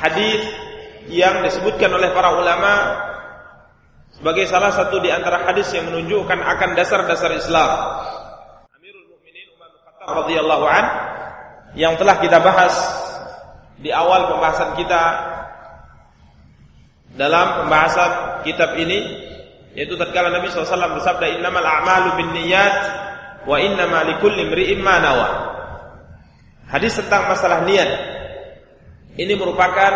hadis yang disebutkan oleh para ulama sebagai salah satu di antara hadis yang menunjukkan akan dasar-dasar Islam. Amirul Mukminin Umar bin Khattab radhiyallahu an yang telah kita bahas di awal pembahasan kita dalam pembahasan kitab ini yaitu tatkala Nabi SAW bersabda innamal a'malu binniyat wa innama likulli imri'in ma nawa. Hadis tentang masalah niat ini merupakan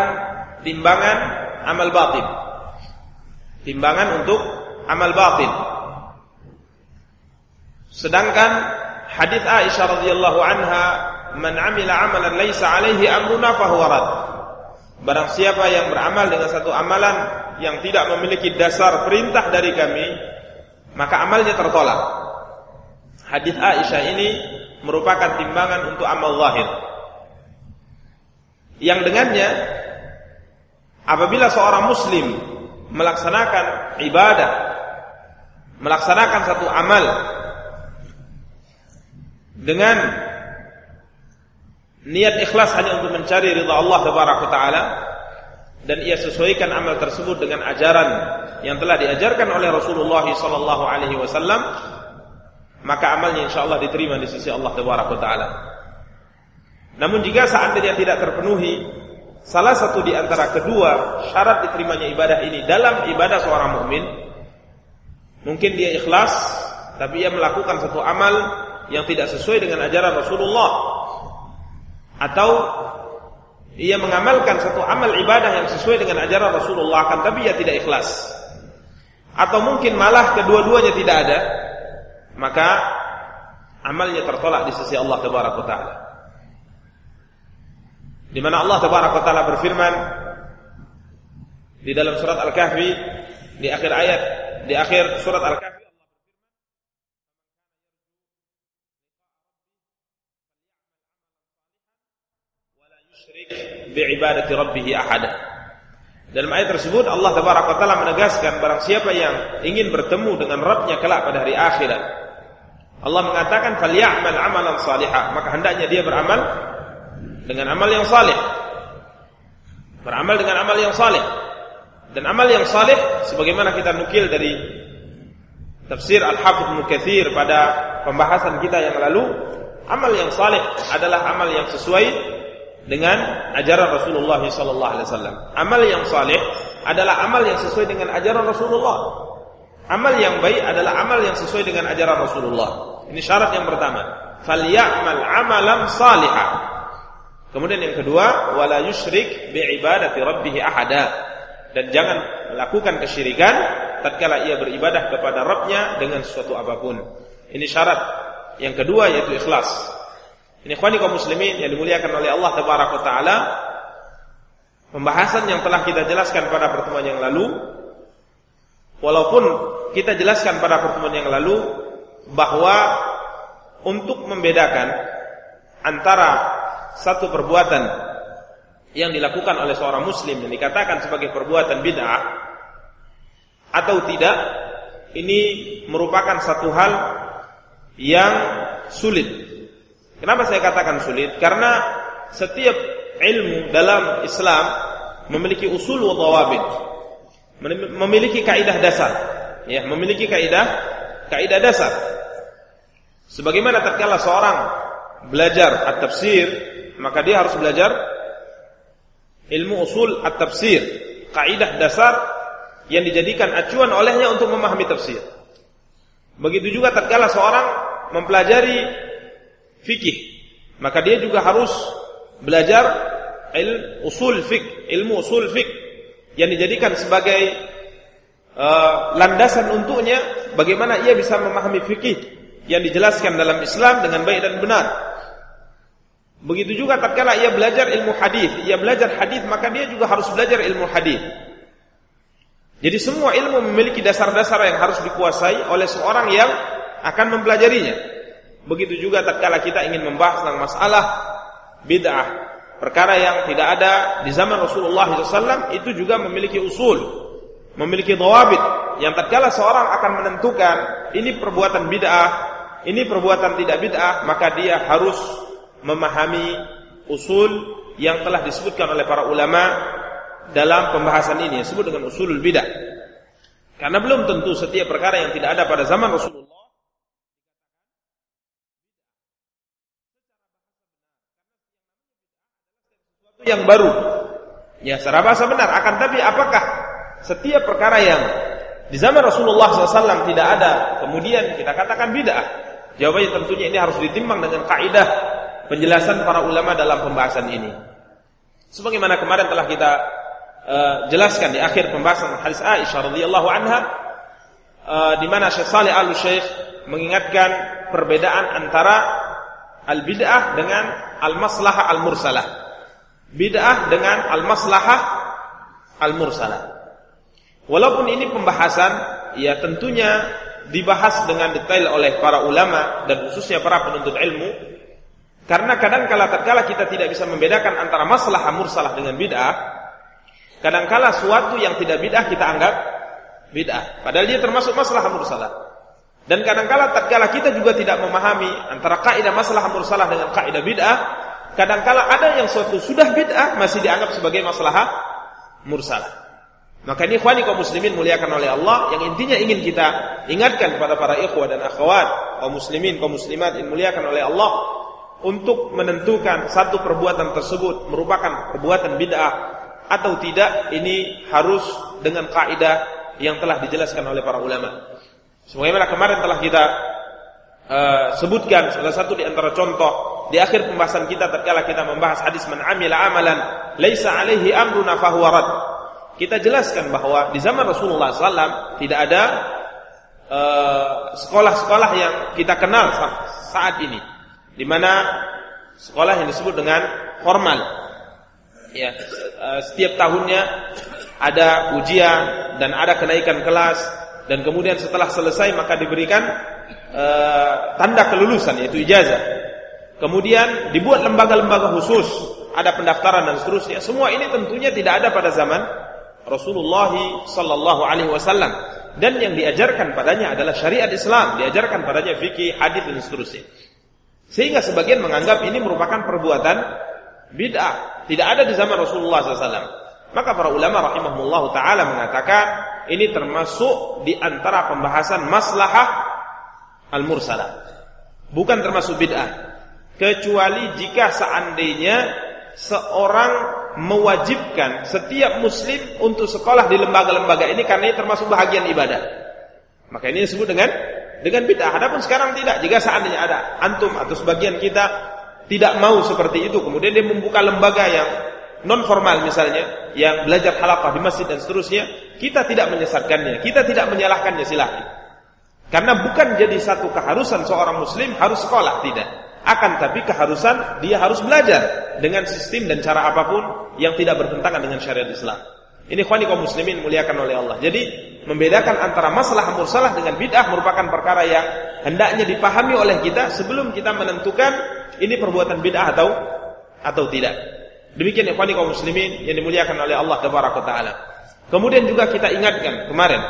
timbangan amal batin. Timbangan untuk amal batin. Sedangkan hadis Aisyah radhiyallahu anha, "Man 'amila 'amalan laisa 'alaihi amruna fahuwa rad." Barang siapa yang beramal dengan satu amalan yang tidak memiliki dasar perintah dari kami, maka amalnya tertolak. Hadis Aisyah ini merupakan timbangan untuk amal zahir. Yang dengannya apabila seorang muslim melaksanakan ibadah, melaksanakan satu amal dengan niat ikhlas hanya untuk mencari ridha Allah taala dan ia sesuaikan amal tersebut dengan ajaran yang telah diajarkan oleh Rasulullah sallallahu alaihi wasallam maka amalnya insyaallah diterima di sisi Allah taala. Namun jika seandainya tidak terpenuhi salah satu di antara kedua syarat diterimanya ibadah ini dalam ibadah seorang mukmin mungkin dia ikhlas tapi ia melakukan satu amal yang tidak sesuai dengan ajaran Rasulullah. Atau ia mengamalkan satu amal ibadah yang sesuai dengan ajaran Rasulullah kan tapi ia tidak ikhlas. Atau mungkin malah kedua-duanya tidak ada maka amalnya tertolak di sisi Allah taala di mana Allah tabaraka taala berfirman di dalam surat Al-Kahfi di akhir ayat di akhir surat Al-Kahfi bi'ibadati ahada. Dalam ayat tersebut Allah tabaraka taala menegaskan barang siapa yang ingin bertemu dengan Rabbnya kelak pada hari akhirat. Allah mengatakan falyamal amalan salihah, maka hendaknya dia beramal dengan amal yang saleh. Beramal dengan amal yang saleh. Dan amal yang saleh sebagaimana kita nukil dari tafsir Al-Hafidz Mukatsir pada pembahasan kita yang lalu, amal yang saleh adalah amal yang sesuai dengan ajaran Rasulullah sallallahu alaihi wasallam. Amal yang saleh adalah amal yang sesuai dengan ajaran Rasulullah. Amal yang baik adalah amal yang sesuai dengan ajaran Rasulullah. Ini syarat yang pertama. Falyamal amalan salihah. Kemudian yang kedua, wala yusyrik bi ibadati rabbih ahada. Dan jangan melakukan kesyirikan tatkala ia beribadah kepada Rabbnya dengan sesuatu apa pun. Ini syarat yang kedua yaitu ikhlas. Ini khwani kaum muslimin yang dimuliakan oleh Allah tabaraka taala. Pembahasan yang telah kita jelaskan pada pertemuan yang lalu walaupun kita jelaskan pada pertemuan yang lalu bahwa untuk membedakan antara satu perbuatan yang dilakukan oleh seorang muslim yang dikatakan sebagai perbuatan bid'ah atau tidak ini merupakan satu hal yang sulit Kenapa saya katakan sulit? Karena setiap ilmu dalam Islam memiliki usul wa dhawabit. Memiliki kaidah dasar. Ya, memiliki kaidah kaidah dasar. Sebagaimana tatkala seorang belajar at-tafsir, maka dia harus belajar ilmu usul at-tafsir, kaidah dasar yang dijadikan acuan olehnya untuk memahami tafsir. Begitu juga tatkala seorang mempelajari fikih, maka dia juga harus belajar il usul fik, ilmu usul fik yang dijadikan sebagai uh, landasan untuknya bagaimana ia bisa memahami fikih yang dijelaskan dalam Islam dengan baik dan benar. Begitu juga tatkala ia belajar ilmu hadis, ia belajar hadis maka dia juga harus belajar ilmu hadis. Jadi semua ilmu memiliki dasar-dasar yang harus dikuasai oleh seorang yang akan mempelajarinya. Begitu juga tatkala kita ingin membahas tentang masalah bid'ah, perkara yang tidak ada di zaman Rasulullah SAW itu juga memiliki usul, memiliki dawabit yang tatkala seorang akan menentukan ini perbuatan bid'ah, ini perbuatan tidak bid'ah, maka dia harus memahami usul yang telah disebutkan oleh para ulama dalam pembahasan ini yang disebut dengan usulul bidah. Karena belum tentu setiap perkara yang tidak ada pada zaman Rasulullah yang baru. Ya, secara bahasa benar. Akan tapi apakah setiap perkara yang di zaman Rasulullah SAW tidak ada, kemudian kita katakan bid'ah? Jawabannya tentunya ini harus ditimbang dengan kaidah penjelasan para ulama dalam pembahasan ini. Sebagaimana kemarin telah kita uh, jelaskan di akhir pembahasan hadis Aisyah radhiyallahu anha uh, di mana Syekh Saleh Al Syekh mengingatkan perbedaan antara al bid'ah dengan al maslahah al mursalah. Bid'ah dengan al maslahah al mursalah. Walaupun ini pembahasan ya tentunya dibahas dengan detail oleh para ulama dan khususnya para penuntut ilmu karena kadang-kala tatkala kita tidak bisa membedakan antara masalah mursalah dengan bid'ah kadang-kala suatu yang tidak bid'ah kita anggap bid'ah. Padahal dia termasuk masalah mursalah. Dan kadang-kala tatkala kita juga tidak memahami antara kaidah masalah mursalah dengan kaidah bid'ah kadang-kala ada yang suatu sudah bid'ah masih dianggap sebagai masalah mursalah. Maka ini ikhwani kaum muslimin muliakan oleh Allah yang intinya ingin kita ingatkan kepada para ikhwah dan akhwat kaum muslimin kaum muslimat yang muliakan oleh Allah untuk menentukan satu perbuatan tersebut merupakan perbuatan bid'ah atau tidak ini harus dengan kaidah yang telah dijelaskan oleh para ulama. Sebagaimana kemarin telah kita uh, sebutkan salah satu di antara contoh di akhir pembahasan kita tatkala kita membahas hadis man amila amalan laisa alaihi amruna fahuwa rad kita jelaskan bahwa di zaman Rasulullah SAW tidak ada eh, sekolah-sekolah uh, yang kita kenal saat ini, di mana sekolah yang disebut dengan formal. Ya, uh, setiap tahunnya ada ujian dan ada kenaikan kelas dan kemudian setelah selesai maka diberikan uh, tanda kelulusan yaitu ijazah. Kemudian dibuat lembaga-lembaga khusus, ada pendaftaran dan seterusnya. Semua ini tentunya tidak ada pada zaman Rasulullah sallallahu alaihi wasallam dan yang diajarkan padanya adalah syariat Islam, diajarkan padanya fikih, hadis dan seterusnya. Sehingga sebagian menganggap ini merupakan perbuatan bid'ah, tidak ada di zaman Rasulullah SAW. Maka para ulama rahimahullah taala mengatakan ini termasuk di antara pembahasan maslahah al-mursalah. Bukan termasuk bid'ah. Kecuali jika seandainya seorang mewajibkan setiap muslim untuk sekolah di lembaga-lembaga ini karena ini termasuk bahagian ibadah. Maka ini disebut dengan dengan bid'ah. Adapun sekarang tidak. Jika seandainya ada antum atau sebagian kita tidak mau seperti itu, kemudian dia membuka lembaga yang non formal misalnya, yang belajar halaqah di masjid dan seterusnya, kita tidak menyesatkannya, kita tidak menyalahkannya silahkan. Karena bukan jadi satu keharusan seorang muslim harus sekolah, tidak. Akan tapi keharusan dia harus belajar dengan sistem dan cara apa pun yang tidak bertentangan dengan syariat Islam. Ini khani kaum muslimin muliakan oleh Allah. Jadi membedakan antara masalah mursalah dengan bid'ah merupakan perkara yang hendaknya dipahami oleh kita sebelum kita menentukan ini perbuatan bid'ah atau atau tidak. Demikian ikhwani kaum muslimin yang dimuliakan oleh Allah taala. Kemudian juga kita ingatkan kemarin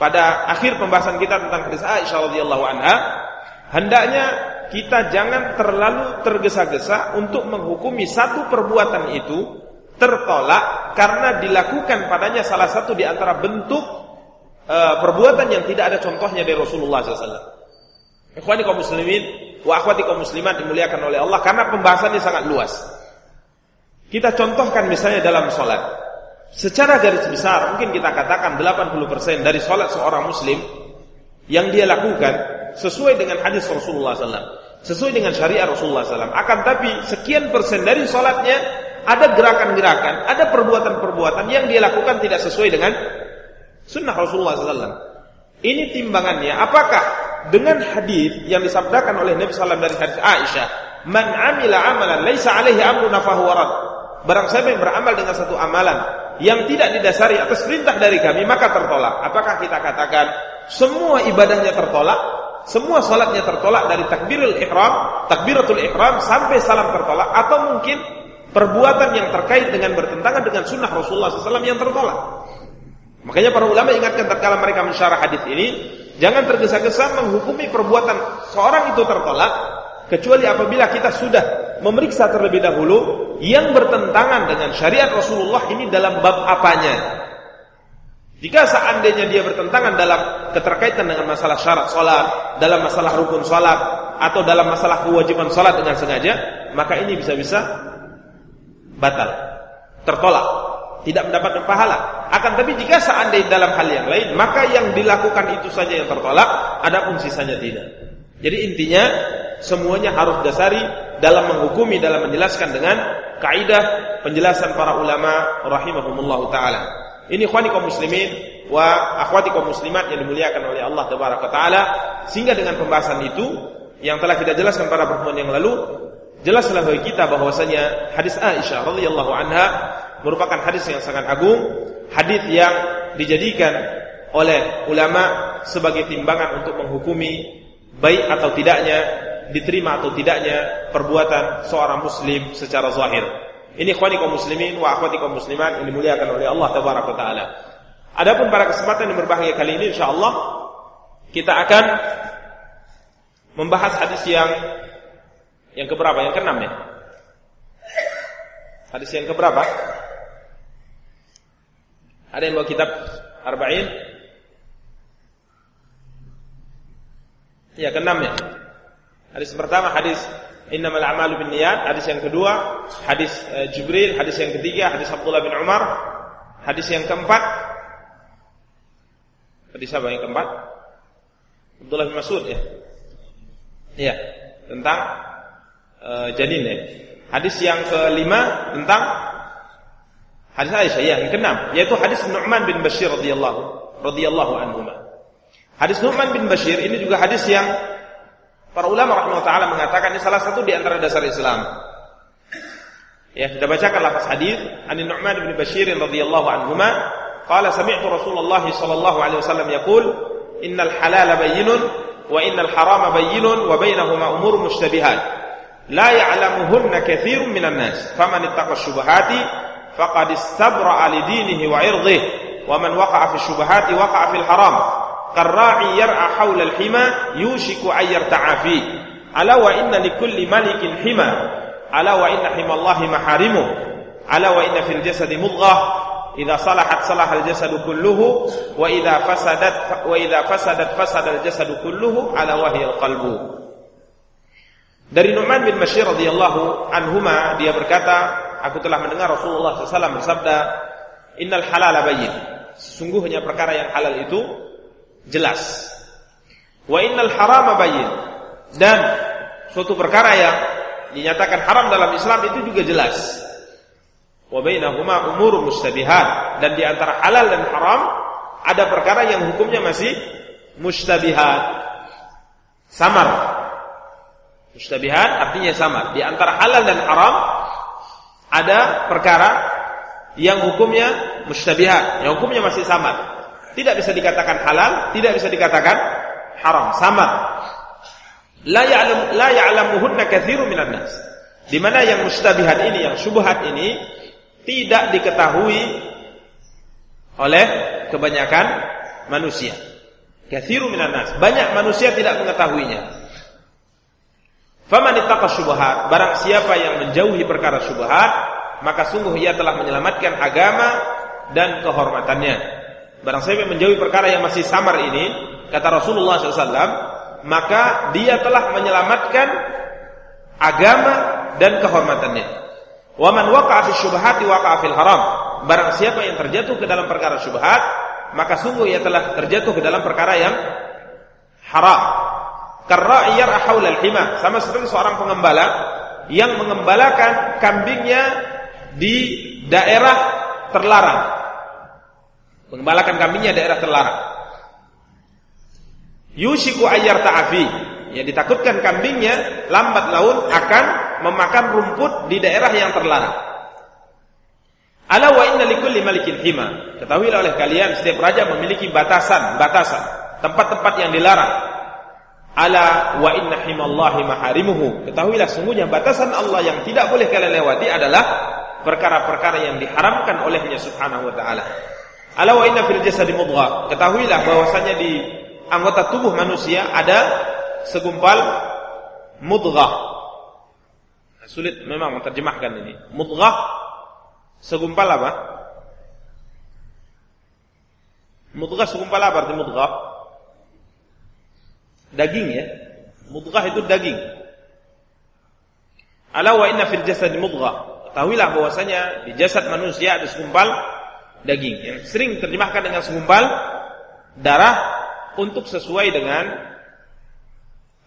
pada akhir pembahasan kita tentang hadis Aisyah radhiyallahu anha, hendaknya kita jangan terlalu tergesa-gesa untuk menghukumi satu perbuatan itu tertolak karena dilakukan padanya salah satu di antara bentuk uh, perbuatan yang tidak ada contohnya dari Rasulullah SAW. Ikhwani kaum muslimin wa akhwati kaum muslimat dimuliakan oleh Allah karena pembahasannya sangat luas. Kita contohkan misalnya dalam sholat. Secara garis besar mungkin kita katakan 80% dari sholat seorang muslim yang dia lakukan sesuai dengan hadis Rasulullah SAW, sesuai dengan syariat Rasulullah SAW. Akan tapi sekian persen dari sholatnya ada gerakan-gerakan, ada perbuatan-perbuatan yang dia lakukan tidak sesuai dengan sunnah Rasulullah SAW. Ini timbangannya. Apakah dengan hadis yang disabdakan oleh Nabi SAW dari hadis Aisyah, "Man amila amalan laisa alaihi amruna fahuwa Barang siapa yang beramal dengan satu amalan yang tidak didasari atas perintah dari kami maka tertolak. Apakah kita katakan semua ibadahnya tertolak semua salatnya tertolak dari takbirul ihram, takbiratul ihram sampai salam tertolak atau mungkin perbuatan yang terkait dengan bertentangan dengan sunnah Rasulullah SAW yang tertolak. Makanya para ulama ingatkan tatkala mereka mensyarah hadis ini, jangan tergesa-gesa menghukumi perbuatan seorang itu tertolak kecuali apabila kita sudah memeriksa terlebih dahulu yang bertentangan dengan syariat Rasulullah ini dalam bab apanya. Jika seandainya dia bertentangan dalam keterkaitan dengan masalah syarat salat, dalam masalah rukun salat, atau dalam masalah kewajiban salat dengan sengaja, maka ini bisa-bisa batal, tertolak, tidak mendapatkan pahala. Akan tapi jika seandainya dalam hal yang lain, maka yang dilakukan itu saja yang tertolak, ada pun sisanya tidak. Jadi intinya semuanya harus dasari dalam menghukumi, dalam menjelaskan dengan kaidah penjelasan para ulama rahimahumullah taala. Ini ikhwani kaum muslimin wa akhwati kaum muslimat yang dimuliakan oleh Allah tabaraka taala sehingga dengan pembahasan itu yang telah kita jelaskan pada pertemuan yang lalu jelaslah bagi kita bahwasanya hadis Aisyah radhiyallahu anha merupakan hadis yang sangat agung, hadis yang dijadikan oleh ulama sebagai timbangan untuk menghukumi baik atau tidaknya diterima atau tidaknya perbuatan seorang muslim secara zahir. Ini ikhwani kaum muslimin wa akhwati kaum muslimat yang dimuliakan oleh Allah tabaraka taala. Adapun pada kesempatan yang berbahagia kali ini insyaallah kita akan membahas hadis yang yang keberapa? Yang keenam ya? Hadis yang keberapa? Ada yang bawa kitab Arba'in? Ya, keenam ya. Hadis pertama hadis innamal a'malu binniyat, hadis yang kedua hadis uh, Jibril, hadis yang ketiga hadis Abdullah bin Umar, hadis yang keempat hadis apa yang keempat? Abdullah bin Mas'ud ya. Iya, tentang uh, janin ya. Hadis yang kelima tentang hadis Aisyah ya, yang keenam yaitu hadis Nu'man bin Bashir radhiyallahu radhiyallahu anhu. Hadis Nu'man bin Bashir ini juga hadis yang Para ulama rahimahullah taala mengatakan ini salah satu di antara dasar Islam. Ya, kita bacakan lafaz hadis An Nu'man bin Bashir radhiyallahu anhuma qala sami'tu Rasulullah sallallahu alaihi wasallam yaqul innal halala bayyinun wa innal harama bayyinun wa bainahuma umur mushtabihat la ya'lamuhunna katsirun minan nas faman ittaqa syubhati faqad istabra'a li dinihi wa 'irdihi wa man waqa'a fi syubhati waqa'a fil haram Karra'i yar'a haulal hima yushiku ayyar ta'afi. Ala wa inna likulli malikin hima. Ala wa inna himallahi maharimu. Ala wa inna fil jasadi mudghah. Idza salahat salahal jasadu kulluhu wa idza fasadat wa idza fasadat fasadal jasadu kulluhu ala wahyal qalbu. Dari Nu'man bin Bashir radhiyallahu anhuma dia berkata, aku telah mendengar Rasulullah SAW bersabda, "Innal halala bayyin." Sesungguhnya perkara yang halal itu jelas. Wa innal harama bayyin. Dan suatu perkara yang dinyatakan haram dalam Islam itu juga jelas. Wa bainahuma umur mustabihat dan di antara halal dan haram ada perkara yang hukumnya masih mustabihat. Samar. Mustabihat artinya samar. Di antara halal dan haram ada perkara yang hukumnya mustabihat, yang hukumnya masih samar. Tidak bisa dikatakan halal, tidak bisa dikatakan haram, sama. La ya'lam la ya'lamuhunna katsirun. Di mana yang mustabihat ini, yang syubhat ini tidak diketahui oleh kebanyakan manusia. Katsirun minan nas. Banyak manusia tidak mengetahuinya. Faman ittaqa syubhat, barang siapa yang menjauhi perkara syubhat, maka sungguh ia telah menyelamatkan agama dan kehormatannya. Barang siapa yang menjauhi perkara yang masih samar ini, kata Rasulullah SAW, maka dia telah menyelamatkan agama dan kehormatannya. Waman waqa'a fi syubhati waqa'a fil haram. Barang siapa yang terjatuh ke dalam perkara syubhat, maka sungguh ia telah terjatuh ke dalam perkara yang haram. Karena ia al hima, sama seperti seorang pengembala yang mengembalakan kambingnya di daerah terlarang Mengembalakan kambingnya daerah terlarang. Yushiku ayyar ta'afi. Ya ditakutkan kambingnya lambat laun akan memakan rumput di daerah yang terlarang. Ala wa inna likulli malikin hima. Ketahuilah oleh kalian setiap raja memiliki batasan, batasan, tempat-tempat yang dilarang. Ala wa inna himallahi maharimuhu. Ketahuilah sungguhnya batasan Allah yang tidak boleh kalian lewati adalah perkara-perkara yang diharamkan olehnya subhanahu wa ta'ala. Ala wa inna fil jasadi mudghah. Ketahuilah bahwasanya di anggota tubuh manusia ada segumpal mudghah. Sulit memang menerjemahkan ini. Mudghah segumpal apa? Mudghah segumpal apa arti mudghah? Daging ya. Mudghah itu daging. Ala wa inna fil jasad mudghah. Ketahuilah bahwasanya di jasad manusia ada segumpal daging yang sering terjemahkan dengan segumpal darah untuk sesuai dengan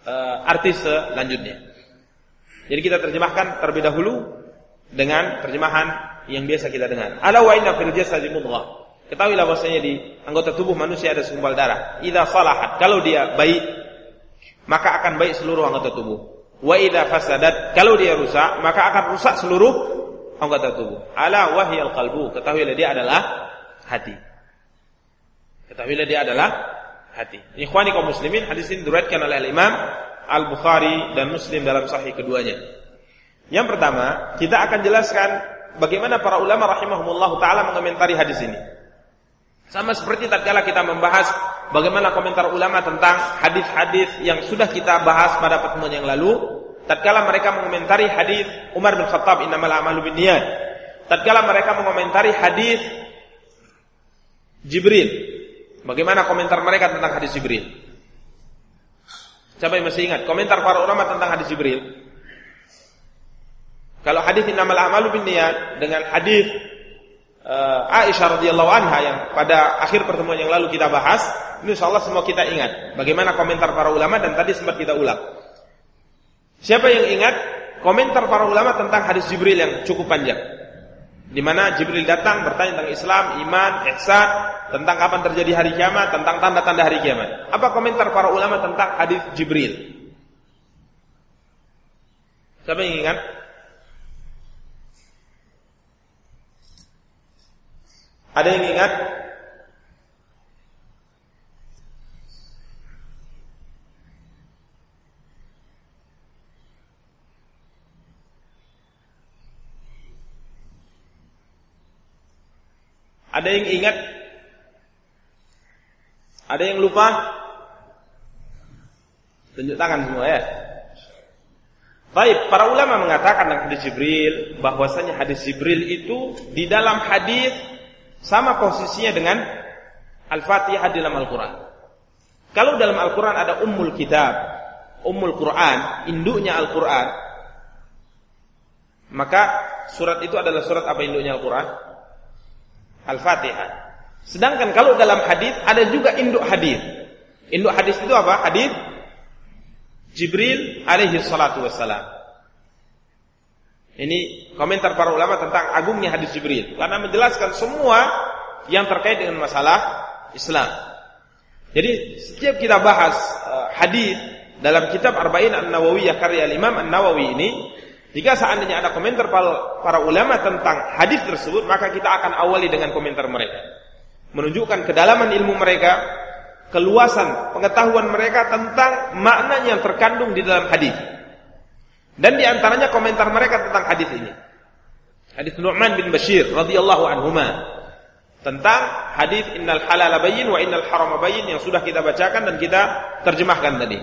uh, arti selanjutnya. Jadi kita terjemahkan terlebih dahulu dengan terjemahan yang biasa kita dengar. Ala wa inna fil jasadi mudghah. Ketahuilah bahwasanya di anggota tubuh manusia ada segumpal darah. Idza salahat, kalau dia baik, maka akan baik seluruh anggota tubuh. Wa idza fasadat, kalau dia rusak, maka akan rusak seluruh anggota tubuh. Ala wahyal qalbu, ketahuilah dia adalah hati. Ketahuilah dia adalah hati. Ikhwani kaum muslimin, hadis ini diriwayatkan oleh Imam Al-Bukhari dan Muslim dalam sahih keduanya. Yang pertama, kita akan jelaskan bagaimana para ulama rahimahumullah taala mengomentari hadis ini. Sama seperti tatkala kita membahas bagaimana komentar ulama tentang hadis-hadis yang sudah kita bahas pada pertemuan yang lalu, tatkala mereka mengomentari hadis Umar bin Khattab innamal a'malu binniyat. Tatkala mereka mengomentari hadis Jibril. Bagaimana komentar mereka tentang hadis Jibril? Yang masih ingat komentar para ulama tentang hadis Jibril? Kalau hadis innamal a'malu binniyat dengan hadis uh, Aisyah radhiyallahu anha yang pada akhir pertemuan yang lalu kita bahas, ini insyaallah semua kita ingat bagaimana komentar para ulama dan tadi sempat kita ulang. Siapa yang ingat komentar para ulama tentang hadis Jibril yang cukup panjang? Di mana Jibril datang bertanya tentang Islam, iman, ihsan, tentang kapan terjadi hari kiamat, tentang tanda-tanda hari kiamat. Apa komentar para ulama tentang hadis Jibril? Siapa yang ingat? Ada yang ingat? Ada yang ingat? Ada yang lupa? Tunjuk tangan semua ya. Baik, para ulama mengatakan dalam hadis Jibril bahwasanya hadis Jibril itu di dalam hadis sama posisinya dengan Al-Fatihah di dalam Al-Qur'an. Kalau dalam Al-Qur'an ada Ummul Kitab, Ummul Quran, induknya Al-Qur'an, maka surat itu adalah surat apa induknya Al-Qur'an? Al-Fatihah. Sedangkan kalau dalam hadis ada juga induk hadis. Induk hadis itu apa? Hadis Jibril alaihi salatu wassalam. Ini komentar para ulama tentang agungnya hadis Jibril karena menjelaskan semua yang terkait dengan masalah Islam. Jadi setiap kita bahas uh, hadis dalam kitab Arba'in An-Nawawiyah karya Imam An-Nawawi ini jika seandainya ada komentar para ulama tentang hadis tersebut, maka kita akan awali dengan komentar mereka. Menunjukkan kedalaman ilmu mereka, keluasan pengetahuan mereka tentang makna yang terkandung di dalam hadis. Dan di antaranya komentar mereka tentang hadis ini. Hadis Nu'man bin Bashir radhiyallahu anhuma tentang hadis innal halal bayyin wa innal haram bayyin yang sudah kita bacakan dan kita terjemahkan tadi.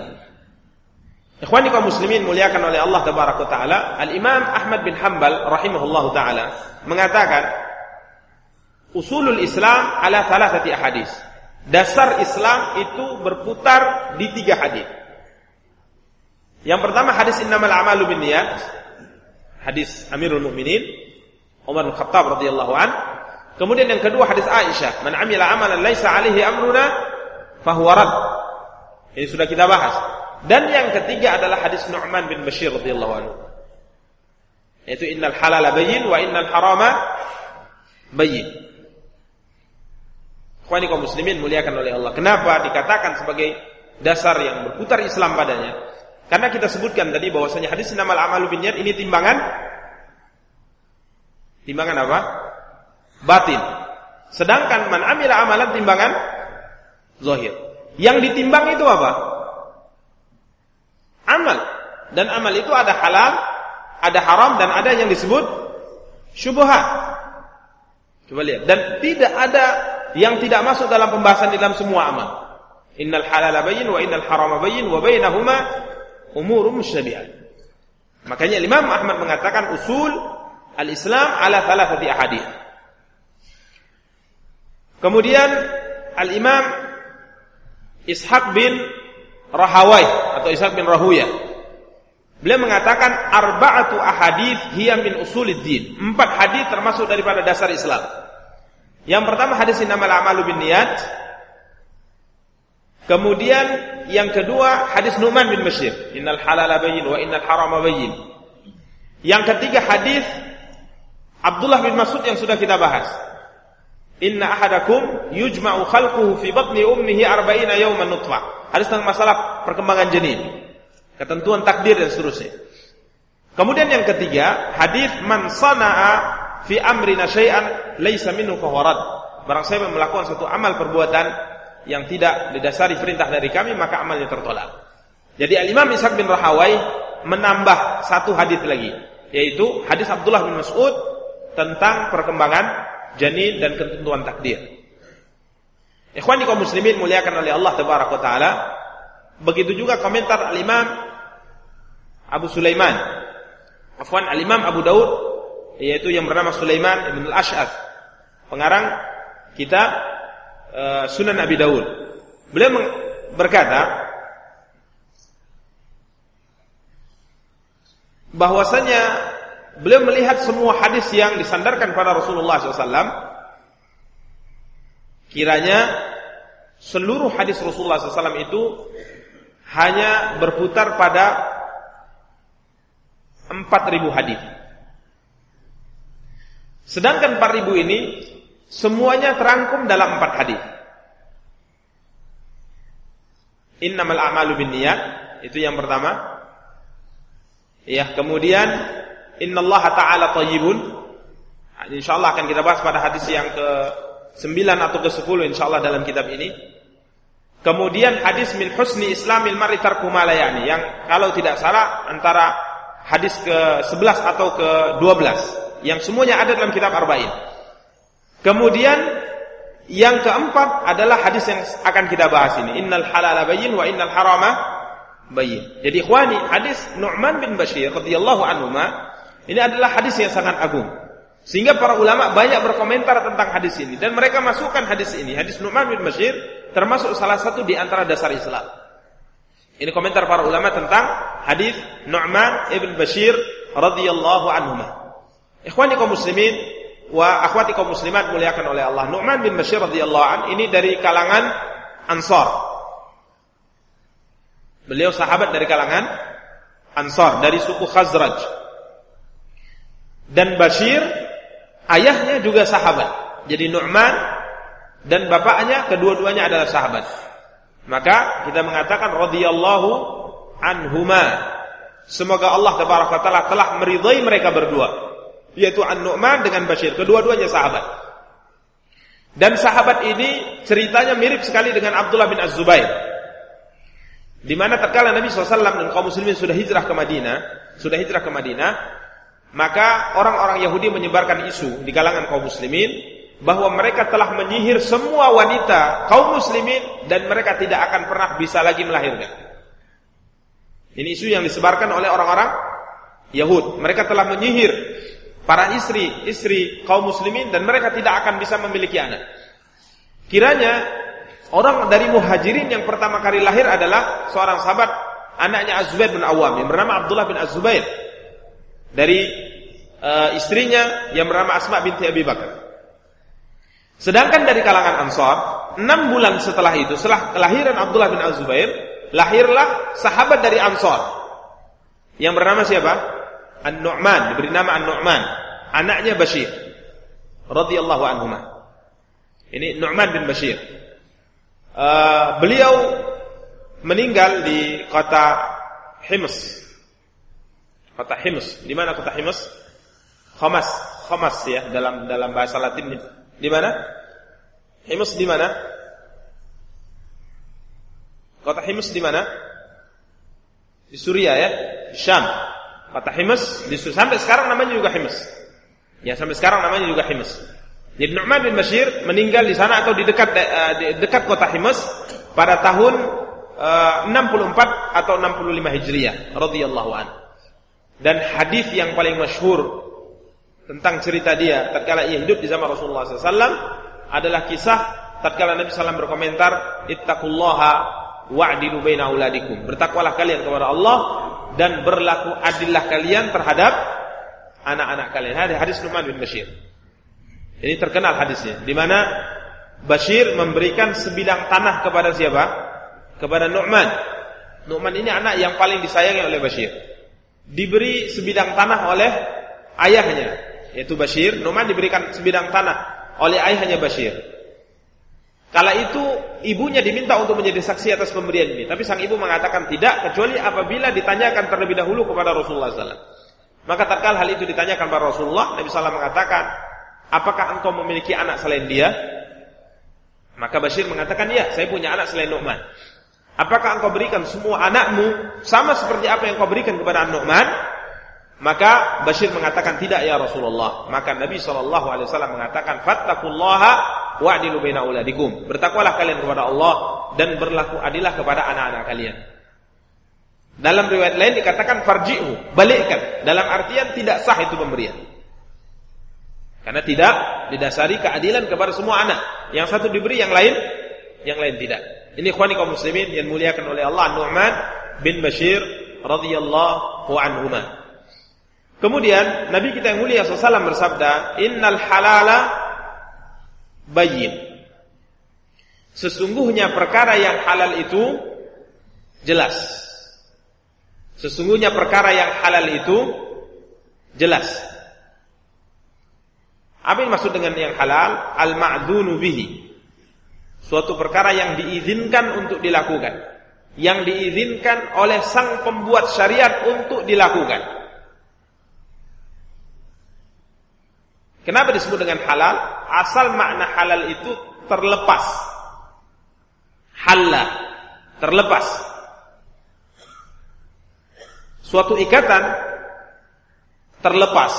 Ikhwani kaum muslimin muliakan oleh Allah tabaraka taala, Al-Imam Ahmad bin Hanbal rahimahullahu taala mengatakan usulul Islam ala thalathati ahadis. Dasar Islam itu berputar di tiga hadis. Yang pertama hadis innamal a'malu binniyat. Hadis Amirul Mukminin Umar bin Khattab radhiyallahu an. Kemudian yang kedua hadis Aisyah, man amila amalan laisa alaihi amruna fahuwa rad. Ini sudah kita bahas. Dan yang ketiga adalah hadis Nu'man bin Bashir radhiyallahu anhu. Yaitu innal halala bayyin wa innal harama bayyin. Ikhwani kaum muslimin muliakan oleh Allah. Kenapa dikatakan sebagai dasar yang berputar Islam padanya? Karena kita sebutkan tadi bahwasanya hadis namal amalu binniyat ini timbangan timbangan apa? Batin. Sedangkan man amila amalan timbangan zahir. Yang ditimbang itu apa? amal. Dan amal itu ada halal, ada haram dan ada yang disebut syubhat. Coba lihat. Dan tidak ada yang tidak masuk dalam pembahasan di dalam semua amal. Innal halala bayyin wa innal harama bayyin wa bainahuma umurum musyabihat. Makanya Imam Ahmad mengatakan usul al-Islam ala thalathati ahadith. Kemudian Al-Imam Ishaq bin Rahawai atau Ishaq bin Rahuya. Beliau mengatakan arba'atu ahadith hiya min usuliddin. Empat hadis termasuk daripada dasar Islam. Yang pertama hadis innamal a'malu binniyat. Kemudian yang kedua hadis Nu'man bin Bashir, innal halala bayyin wa innal harama bayyin. Yang ketiga hadis Abdullah bin Mas'ud yang sudah kita bahas. Inna ahadakum yujma'u khalquhu fi batni ummihi arba'ina yawman nutfah. Hadis tentang masalah perkembangan janin. Ketentuan takdir dan seterusnya. Kemudian yang ketiga, hadis man sana'a fi amrina syai'an laisa minhu fahuwa Barang siapa melakukan suatu amal perbuatan yang tidak didasari perintah dari kami maka amalnya tertolak. Jadi Al-Imam Ishaq bin Rahawai menambah satu hadis lagi yaitu hadis Abdullah bin Mas'ud tentang perkembangan janin dan ketentuan takdir. Ikhwani kaum muslimin muliakan oleh Allah tabaraka taala. Begitu juga komentar Al-Imam Abu Sulaiman. Afwan Al-Imam Abu Daud yaitu yang bernama Sulaiman bin Al-Ash'ath. Pengarang kitab Eh, Sunan Abi Daud. Beliau berkata bahwasanya beliau melihat semua hadis yang disandarkan pada Rasulullah SAW kiranya seluruh hadis Rasulullah SAW itu hanya berputar pada 4000 hadis. Sedangkan 4000 ini Semuanya terangkum dalam empat hadis. Innamal a'malu binniyat, itu yang pertama. Ya, kemudian innallaha ta'ala thayyibun. Insyaallah akan kita bahas pada hadis yang ke-9 atau ke-10 insyaallah dalam kitab ini. Kemudian hadis min husni islamil mar'i tarku yang kalau tidak salah antara hadis ke-11 atau ke-12 yang semuanya ada dalam kitab Arba'in. Kemudian yang keempat adalah hadis yang akan kita bahas ini. Innal halala bayyin wa innal harama bayyin. Jadi ikhwani, hadis Nu'man bin Bashir radhiyallahu anhu ini adalah hadis yang sangat agung. Sehingga para ulama banyak berkomentar tentang hadis ini dan mereka masukkan hadis ini, hadis Nu'man bin Bashir termasuk salah satu di antara dasar Islam. Ini komentar para ulama tentang hadis Nu'man ibn Bashir radhiyallahu anhu. Ikhwani kaum muslimin, wa akhwati kaum muslimat muliakan oleh Allah. Nu'man bin Bashir radhiyallahu an ini dari kalangan Ansar. Beliau sahabat dari kalangan Ansar dari suku Khazraj. Dan Bashir ayahnya juga sahabat. Jadi Nu'man dan bapaknya kedua-duanya adalah sahabat. Maka kita mengatakan radhiyallahu anhuma. Semoga Allah taala telah meridai mereka berdua yaitu An-Nu'man dengan Bashir, kedua-duanya sahabat. Dan sahabat ini ceritanya mirip sekali dengan Abdullah bin Az-Zubair. Di mana tatkala Nabi SAW dan kaum muslimin sudah hijrah ke Madinah, sudah hijrah ke Madinah, maka orang-orang Yahudi menyebarkan isu di kalangan kaum muslimin bahwa mereka telah menyihir semua wanita kaum muslimin dan mereka tidak akan pernah bisa lagi melahirkan. Ini isu yang disebarkan oleh orang-orang Yahud. Mereka telah menyihir para istri, istri kaum muslimin dan mereka tidak akan bisa memiliki anak. Kiranya orang dari muhajirin yang pertama kali lahir adalah seorang sahabat anaknya Az-Zubair bin Awam yang bernama Abdullah bin Az-Zubair dari uh, istrinya yang bernama Asma binti Abi Bakar. Sedangkan dari kalangan Ansar, enam bulan setelah itu, setelah kelahiran Abdullah bin Az-Zubair, lahirlah sahabat dari Ansar yang bernama siapa? An-Nu'man, diberi nama An-Nu'man, anaknya Bashir radhiyallahu anhu. Ini Nu'man bin Bashir. Uh, beliau meninggal di kota Hims. Kota Hims. Di mana kota Hims? Khamas, Khamas ya dalam dalam bahasa Latin. Di mana? Hims di mana? Kota Hims di mana? Di Suria ya, di Syam. Kata Himas, sampai sekarang namanya juga Himas. Ya sampai sekarang namanya juga Himas. Jadi Nu'man bin Bashir meninggal di sana atau di dekat uh, di dekat kota Himas pada tahun uh, eh, 64 atau 65 Hijriah radhiyallahu an. Dan hadis yang paling masyhur tentang cerita dia tatkala ia hidup di zaman Rasulullah SAW adalah kisah tatkala Nabi SAW berkomentar ittaqullaha wa'dilu baina bertakwalah kalian kepada Allah dan berlaku adillah kalian terhadap anak-anak kalian. Hadis hadis Numan bin Bashir. Ini terkenal hadisnya. Di mana Bashir memberikan sebidang tanah kepada siapa? Kepada Nu'man. Nu'man ini anak yang paling disayangi oleh Bashir. Diberi sebidang tanah oleh ayahnya yaitu Bashir, Numan diberikan sebidang tanah oleh ayahnya Bashir. Kala itu ibunya diminta untuk menjadi saksi atas pemberian ini, tapi sang ibu mengatakan tidak kecuali apabila ditanyakan terlebih dahulu kepada Rasulullah SAW. Maka tatkala hal itu ditanyakan kepada Rasulullah, Nabi SAW mengatakan, apakah engkau memiliki anak selain dia? Maka Bashir mengatakan, ya, saya punya anak selain Nu'man. Apakah engkau berikan semua anakmu sama seperti apa yang kau berikan kepada Nu'man? Maka Bashir mengatakan tidak ya Rasulullah. Maka Nabi Shallallahu Alaihi Wasallam mengatakan fattakullaha wa'dilu baina uladikum. Bertakwalah kalian kepada Allah dan berlaku adilah kepada anak-anak kalian. Dalam riwayat lain dikatakan farji'u, balikkan. Dalam artian tidak sah itu pemberian. Karena tidak didasari keadilan kepada semua anak. Yang satu diberi, yang lain yang lain tidak. Ini ikhwani kaum muslimin yang muliakan oleh Allah Nu'man bin Bashir radhiyallahu anhumah. Kemudian Nabi kita yang mulia SAW bersabda, Innal halala bayin. Sesungguhnya perkara yang halal itu jelas. Sesungguhnya perkara yang halal itu jelas. Apa yang maksud dengan yang halal? Al-ma'dunu bihi. Suatu perkara yang diizinkan untuk dilakukan. Yang diizinkan oleh sang pembuat syariat untuk dilakukan. Kenapa disebut dengan halal? Asal makna halal itu terlepas. Halla, terlepas. Suatu ikatan terlepas.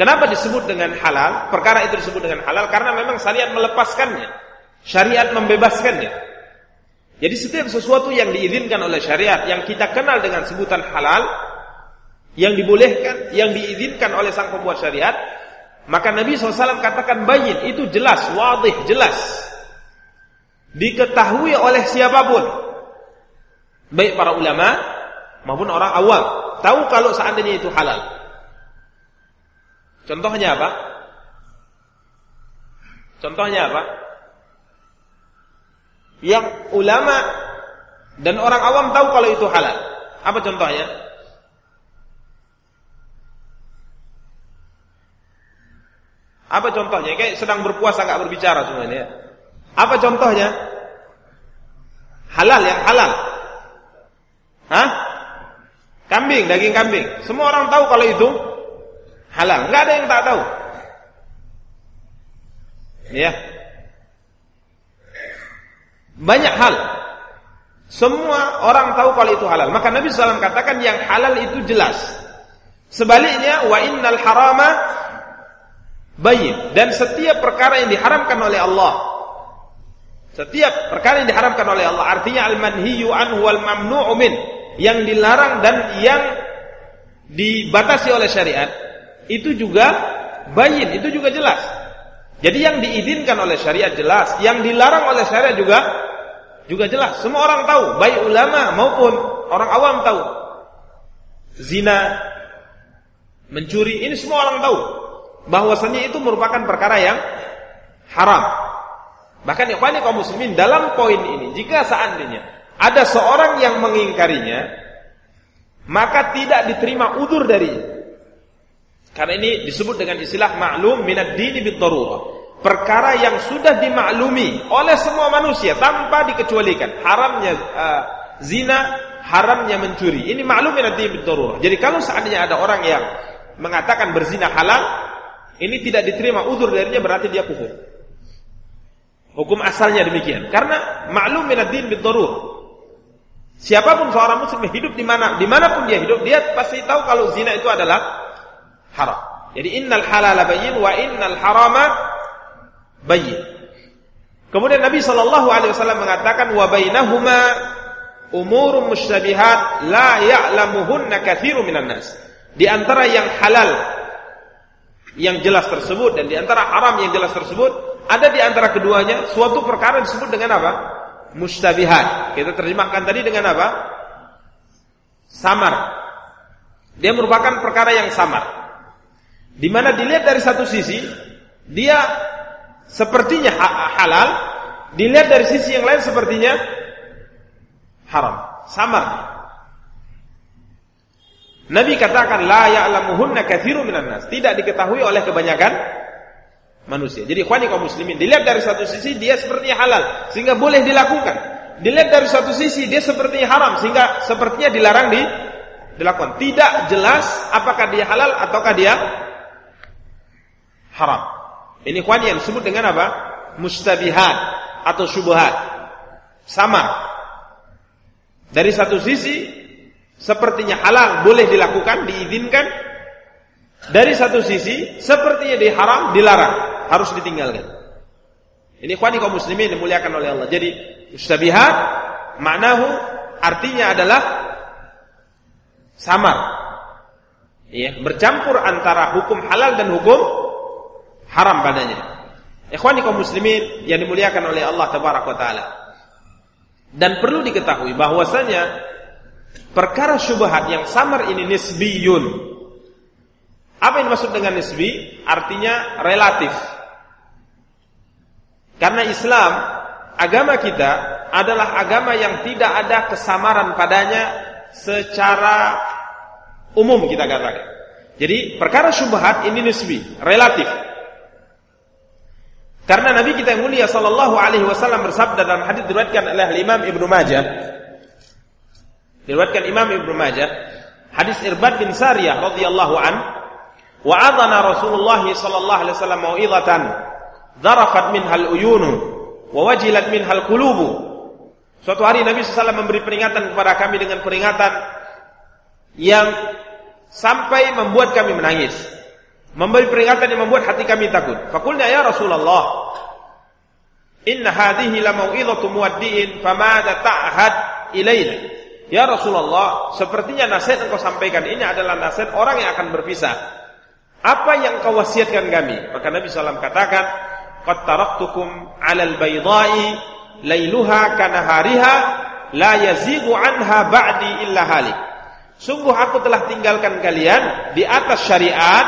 Kenapa disebut dengan halal? Perkara itu disebut dengan halal karena memang syariat melepaskannya. Syariat membebaskannya. Jadi setiap sesuatu yang diizinkan oleh syariat yang kita kenal dengan sebutan halal yang dibolehkan, yang diizinkan oleh sang pembuat syariat maka Nabi SAW katakan bayin itu jelas, wadih, jelas. Diketahui oleh siapa pun. Baik para ulama maupun orang awam. Tahu kalau seandainya itu halal. Contohnya apa? Contohnya apa? Yang ulama dan orang awam tahu kalau itu halal. Apa contohnya? Apa contohnya? Kayak sedang berpuasa nggak berbicara semuanya. Apa contohnya? Halal yang halal. Hah? Kambing, daging kambing. Semua orang tahu kalau itu halal. Nggak ada yang tak tahu. Ya. Banyak hal. Semua orang tahu kalau itu halal. Maka Nabi SAW katakan yang halal itu jelas. Sebaliknya, wa innal harama bayin. Dan setiap perkara yang diharamkan oleh Allah. Setiap perkara yang diharamkan oleh Allah. Artinya al-manhiyu anhu wal mamnu'u min. Yang dilarang dan yang dibatasi oleh syariat itu juga bayin itu juga jelas. Jadi yang diizinkan oleh syariat jelas yang dilarang oleh syariat juga juga jelas. Semua orang tahu baik ulama maupun orang awam tahu. Zina mencuri ini semua orang tahu bahwasanya itu merupakan perkara yang haram. Bahkan ikhwani kaum muslimin dalam poin ini jika seandainya ada seorang yang mengingkarinya maka tidak diterima udur dari karena ini disebut dengan istilah maklum minad dini bidarurah. Perkara yang sudah dimaklumi oleh semua manusia tanpa dikecualikan. Haramnya uh, zina, haramnya mencuri. Ini maklum minad dini bidarurah. Jadi kalau seandainya ada orang yang mengatakan berzina halal, ini tidak diterima udur darinya berarti dia kufur. Hukum asalnya demikian. Karena maklum minad-din. Siapa pun seorang muslim hidup di mana di mana pun dia hidup, dia pasti tahu kalau zina itu adalah haram. Jadi innal halala bayyin wa innal harama bayyin. Kemudian Nabi Shallallahu Alaihi Wasallam mengatakan wa bainahuma umurun mustabihat la ya'lamuhunna katsirun minan nas. di antara yang halal yang jelas tersebut dan di antara haram yang jelas tersebut ada di antara keduanya suatu perkara disebut dengan apa? Mustabihat. Kita terjemahkan tadi dengan apa? Samar. Dia merupakan perkara yang samar. Di mana dilihat dari satu sisi dia sepertinya halal, dilihat dari sisi yang lain sepertinya haram, samar. Nabi katakan la ya'lamuhunna katsirun minan nas. Tidak diketahui oleh kebanyakan manusia. Jadi ikhwani kaum muslimin, dilihat dari satu sisi dia sepertinya halal sehingga boleh dilakukan. Dilihat dari satu sisi dia sepertinya haram sehingga sepertinya dilarang di dilakukan. Tidak jelas apakah dia halal ataukah dia haram. Ini ikhwani yang disebut dengan apa? Mustabihat atau syubhat. Sama. Dari satu sisi sepertinya halal boleh dilakukan, diizinkan. Dari satu sisi, sepertinya diharam, dilarang, harus ditinggalkan. Ini khwani kaum muslimin dimuliakan oleh Allah. Jadi, mustabihat maknahu artinya adalah samar. Ya, bercampur antara hukum halal dan hukum haram padanya. Ikhwani kaum muslimin yang dimuliakan oleh Allah tabaraka taala. Dan perlu diketahui bahwasanya Perkara syubhat yang samar ini nisbiyun. Apa yang dimaksud dengan nisbi? Artinya relatif. Karena Islam, agama kita adalah agama yang tidak ada kesamaran padanya secara umum kita katakan. Jadi perkara syubhat ini nisbi, relatif. Karena Nabi kita yang mulia sallallahu alaihi wasallam bersabda dalam hadis diriwayatkan oleh Imam Ibnu Majah Diriwayatkan Imam Ibnu Majah hadis Irbad bin Sariyah radhiyallahu an wa adana Rasulullah sallallahu alaihi wasallam mau'izatan dharafat minhal uyunu wa wajilat minhal qulubu Suatu hari Nabi SAW memberi peringatan kepada kami dengan peringatan yang sampai membuat kami menangis. Memberi peringatan yang membuat hati kami takut. Fakulnya ya Rasulullah, Inna hadhihi la mau'izatu muwaddi'in famada ta'had ilaina. Ya Rasulullah, sepertinya nasihat yang kau sampaikan ini adalah nasihat orang yang akan berpisah. Apa yang kau wasiatkan kami? Maka Nabi SAW katakan, Qad taraktukum alal baydai lailuha kanahariha la yazigu anha ba'di illa halik. Sungguh aku telah tinggalkan kalian di atas syariat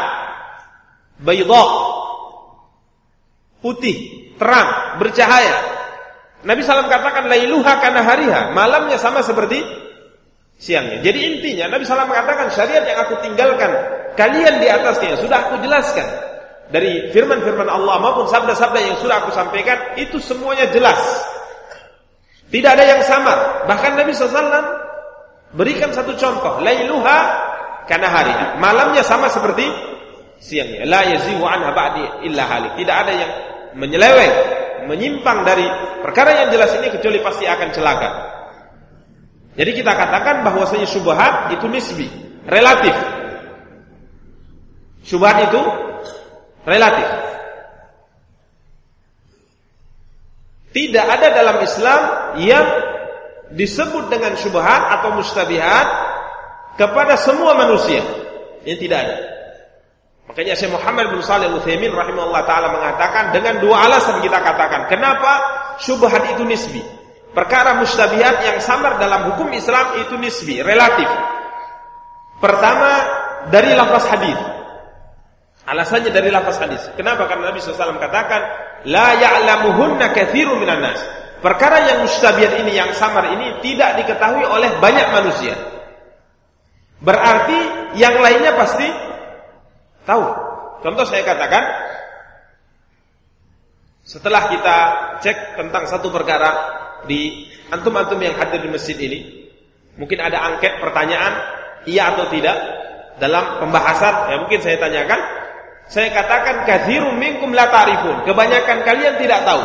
bayda putih, terang, bercahaya. Nabi SAW katakan lailuha kanahariha, malamnya sama seperti siangnya. Jadi intinya Nabi SAW mengatakan syariat yang aku tinggalkan kalian di atasnya sudah aku jelaskan dari firman-firman Allah maupun sabda-sabda yang sudah aku sampaikan itu semuanya jelas. Tidak ada yang sama. Bahkan Nabi SAW berikan satu contoh. Lailuha karena hari malamnya sama seperti siangnya. La yazihu anha ba'di illa halik. Tidak ada yang menyeleweng, menyimpang dari perkara yang jelas ini kecuali pasti akan celaka. Jadi kita katakan bahwasanya syubhat itu nisbi, relatif. Syubhat itu relatif. Tidak ada dalam Islam yang disebut dengan syubhat atau mustabihat kepada semua manusia. Ini tidak ada. Makanya Syekh Muhammad bin Shalih Al-Utsaimin rahimahullah taala mengatakan dengan dua alasan kita katakan kenapa syubhat itu nisbi. Perkara mustabihat yang samar dalam hukum Islam itu nisbi, relatif. Pertama dari lafaz hadis. Alasannya dari lafaz hadis. Kenapa? Karena Nabi SAW katakan, la ya'lamuhunna katsirun minan nas. Perkara yang mustabihat ini yang samar ini tidak diketahui oleh banyak manusia. Berarti yang lainnya pasti tahu. Contoh saya katakan, setelah kita cek tentang satu perkara, di antum-antum yang hadir di masjid ini mungkin ada angket pertanyaan iya atau tidak dalam pembahasan ya mungkin saya tanyakan saya katakan kathirun minkum la ta'rifun. Kebanyakan kalian tidak tahu.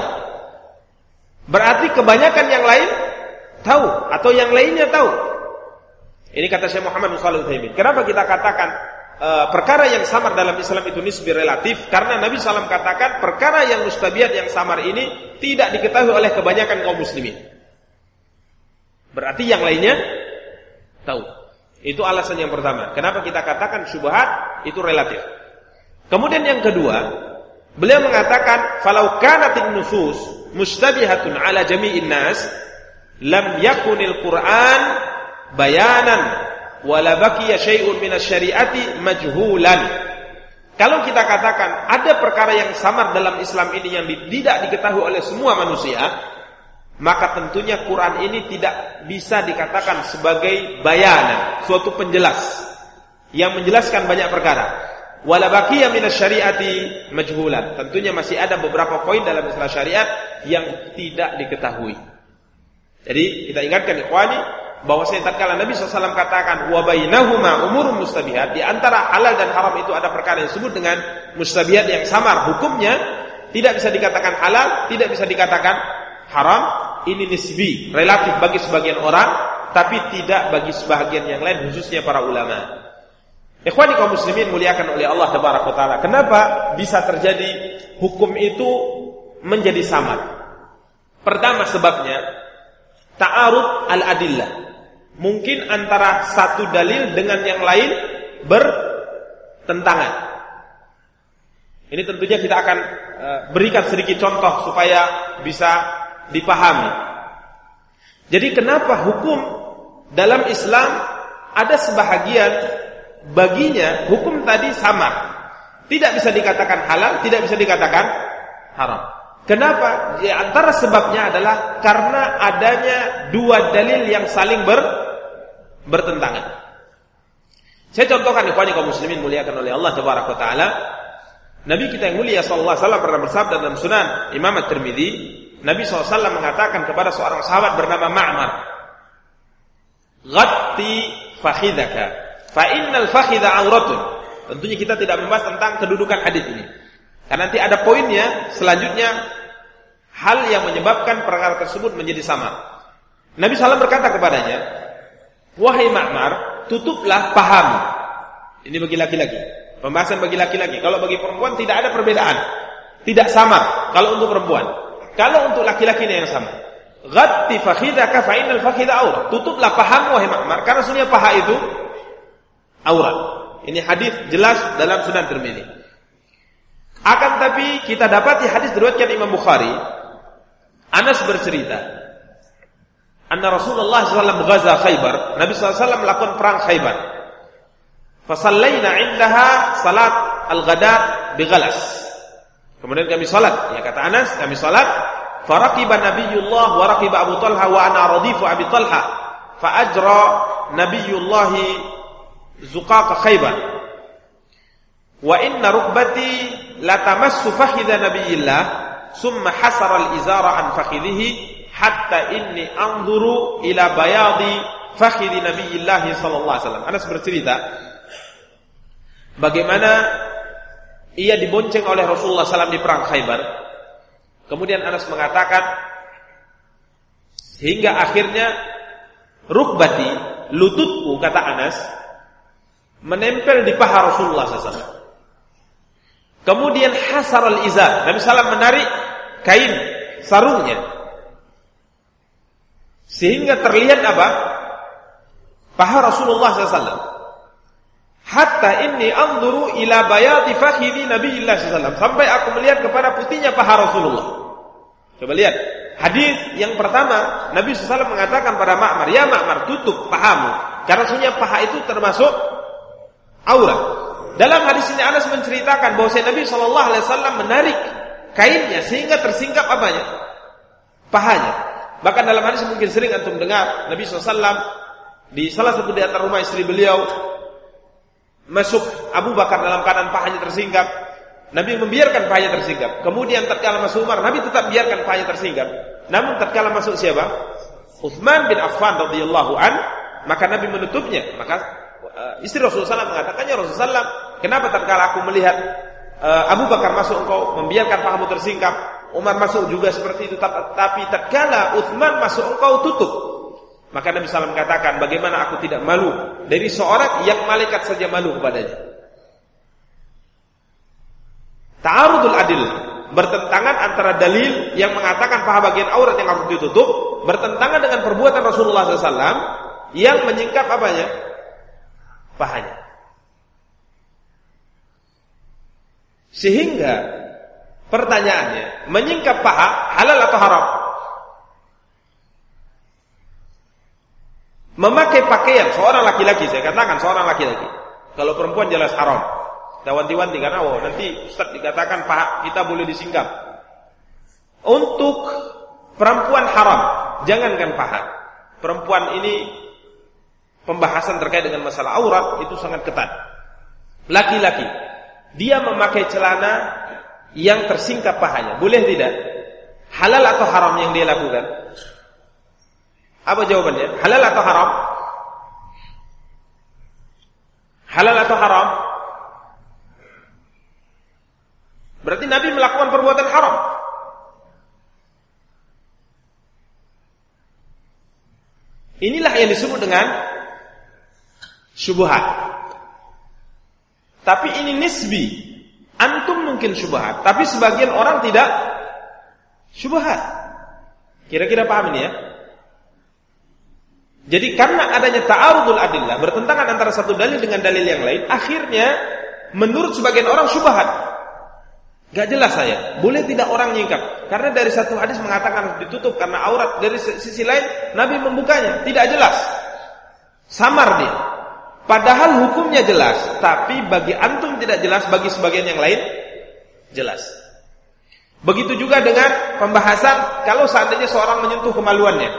Berarti kebanyakan yang lain tahu atau yang lainnya tahu. Ini kata Syekh Muhammad bin Shalih kenapa kita katakan uh, perkara yang samar dalam Islam itu nisbi relatif karena Nabi SAW katakan perkara yang mustabiat yang samar ini tidak diketahui oleh kebanyakan kaum muslimin. Berarti yang lainnya tahu. Itu alasan yang pertama. Kenapa kita katakan syubhat itu relatif. Kemudian yang kedua, beliau mengatakan falau kanatin nusus mustabihatun ala jami'in nas lam yakunil Qur'an bayanan wala baqiya syai'un minasyari'ati majhulan. Kalau kita katakan ada perkara yang samar dalam Islam ini yang tidak diketahui oleh semua manusia, maka tentunya Quran ini tidak bisa dikatakan sebagai bayanan, suatu penjelas yang menjelaskan banyak perkara. Wala baqiya syariati majhulan. Tentunya masih ada beberapa poin dalam istilah syariat yang tidak diketahui. Jadi kita ingatkan ikhwani bahwa saya tatkala Nabi SAW katakan wa bainahuma umurun mustabihat di antara halal dan haram itu ada perkara yang disebut dengan mustabihat yang samar hukumnya tidak bisa dikatakan halal, tidak bisa dikatakan haram, ini nisbi, relatif bagi sebagian orang, tapi tidak bagi sebagian yang lain, khususnya para ulama. Ikhwani kaum muslimin muliakan oleh Allah taala. Kenapa bisa terjadi hukum itu menjadi samar? Pertama sebabnya ta'arud al-adillah. Mungkin antara satu dalil dengan yang lain bertentangan. Ini tentunya kita akan eh, berikan sedikit contoh supaya bisa dipahami. Jadi kenapa hukum dalam Islam ada sebahagian baginya hukum tadi sama. Tidak bisa dikatakan halal, tidak bisa dikatakan haram. Kenapa? Di antara sebabnya adalah karena adanya dua dalil yang saling ber, bertentangan. Saya contohkan ikhwani kaum muslimin muliakan oleh Allah taala. Nabi kita yang mulia sallallahu alaihi wasallam pernah bersabda dalam Sunan Imam At-Tirmizi, Nabi SAW mengatakan kepada seorang sahabat bernama Ma'mar, Ghatti fakhidaka, fa innal fakhidha auratun. Tentunya kita tidak membahas tentang kedudukan hadis ini. Karena nanti ada poinnya selanjutnya hal yang menyebabkan perkara tersebut menjadi sama. Nabi SAW berkata kepadanya, Wahai Ma'mar, tutuplah paham. Ini bagi laki-laki. Pembahasan bagi laki-laki. Kalau bagi perempuan tidak ada perbedaan. Tidak sama kalau untuk perempuan. Kalau untuk laki-laki ini yang sama. Ghatti fakhidaka fa innal fakhidha aurat. Tutuplah pahamu wahai Ma'mar karena sebenarnya paha itu aurat. Ini hadis jelas dalam Sunan Tirmizi. Akan tapi kita dapati hadis diriwayatkan Imam Bukhari. Anas bercerita, anna Rasulullah SAW ghaza Khaybar. Nabi SAW melakukan perang Khaybar. Fasallaina indaha salat al-ghadat bighalas. Kemudian kami salat. Ya kata Anas, kami salat. Faraqiba Nabiyullah wa raqiba Abu Talha wa ana radifu Abi Talha. Fa ajra Nabiyullah zuqaqa Khaybar. Wa inna rukbati la tamassu fakhidha Nabiyillah summa hasara al-izara an fakhidhihi hatta inni anzuru ila bayadi fakhidhi Nabiyillah sallallahu alaihi wasallam. Anas bercerita bagaimana ia dibonceng oleh Rasulullah SAW di perang Khaybar. Kemudian Anas mengatakan hingga akhirnya rukbati lututku kata Anas menempel di paha Rasulullah SAW. Kemudian hasar al-izar. Nabi SAW menarik kain sarungnya. Sehingga terlihat apa? Paha Rasulullah SAW. Hatta ini anzuru ila bayati fakhidi Nabiullah sallallahu sampai aku melihat kepada putihnya paha Rasulullah. Coba lihat. Hadis yang pertama, Nabi SAW mengatakan pada Ma'mar, "Ya Ma'mar, tutup pahamu." Karena sebenarnya paha itu termasuk aurat. Dalam hadis ini Anas menceritakan bahwa Nabi Shallallahu alaihi menarik kainnya sehingga tersingkap apanya? Pahanya. Bahkan dalam hadis mungkin sering antum dengar Nabi SAW di salah satu di antara rumah istri beliau masuk Abu Bakar dalam keadaan pahanya tersingkap. Nabi membiarkan pahanya tersingkap. Kemudian tatkala masuk Umar, Nabi tetap biarkan pahanya tersingkap. Namun tatkala masuk siapa? Uthman bin Affan radhiyallahu an, maka Nabi menutupnya. Maka uh, istri Rasulullah SAW mengatakannya Rasulullah SAW, kenapa tatkala aku melihat uh, Abu Bakar masuk engkau membiarkan pahamu tersingkap, Umar masuk juga seperti itu, tapi tatkala Uthman masuk engkau tutup. Maka Nabi SAW katakan, bagaimana aku tidak malu dari seorang yang malaikat saja malu kepadanya. Ta'arudul adil bertentangan antara dalil yang mengatakan paha bagian aurat yang harus ditutup bertentangan dengan perbuatan Rasulullah SAW yang menyingkap apanya pahanya. Sehingga pertanyaannya, menyingkap paha halal atau haram? Memakai pakaian seorang laki-laki, saya katakan seorang laki-laki. Kalau perempuan jelas haram. Kita wanti-wanti karena oh, nanti Ustaz dikatakan paha kita boleh disingkap. Untuk perempuan haram, jangankan paha. Perempuan ini pembahasan terkait dengan masalah aurat itu sangat ketat. Laki-laki dia memakai celana yang tersingkap pahanya. Boleh tidak? Halal atau haram yang dia lakukan? Apa jawabannya? Halal atau haram? Halal atau haram? Berarti Nabi melakukan perbuatan haram. Inilah yang disebut dengan syubhat. Tapi ini nisbi. Antum mungkin syubhat, tapi sebagian orang tidak syubhat. Kira-kira paham ini ya? Jadi karena adanya ta'arudul adillah, bertentangan antara satu dalil dengan dalil yang lain, akhirnya menurut sebagian orang syubhat. Gak jelas saya. Boleh tidak orang nyingkap? Karena dari satu hadis mengatakan ditutup karena aurat. Dari sisi lain Nabi membukanya. Tidak jelas. Samar dia. Padahal hukumnya jelas, tapi bagi antum tidak jelas, bagi sebagian yang lain jelas. Begitu juga dengan pembahasan kalau seandainya seorang menyentuh kemaluannya,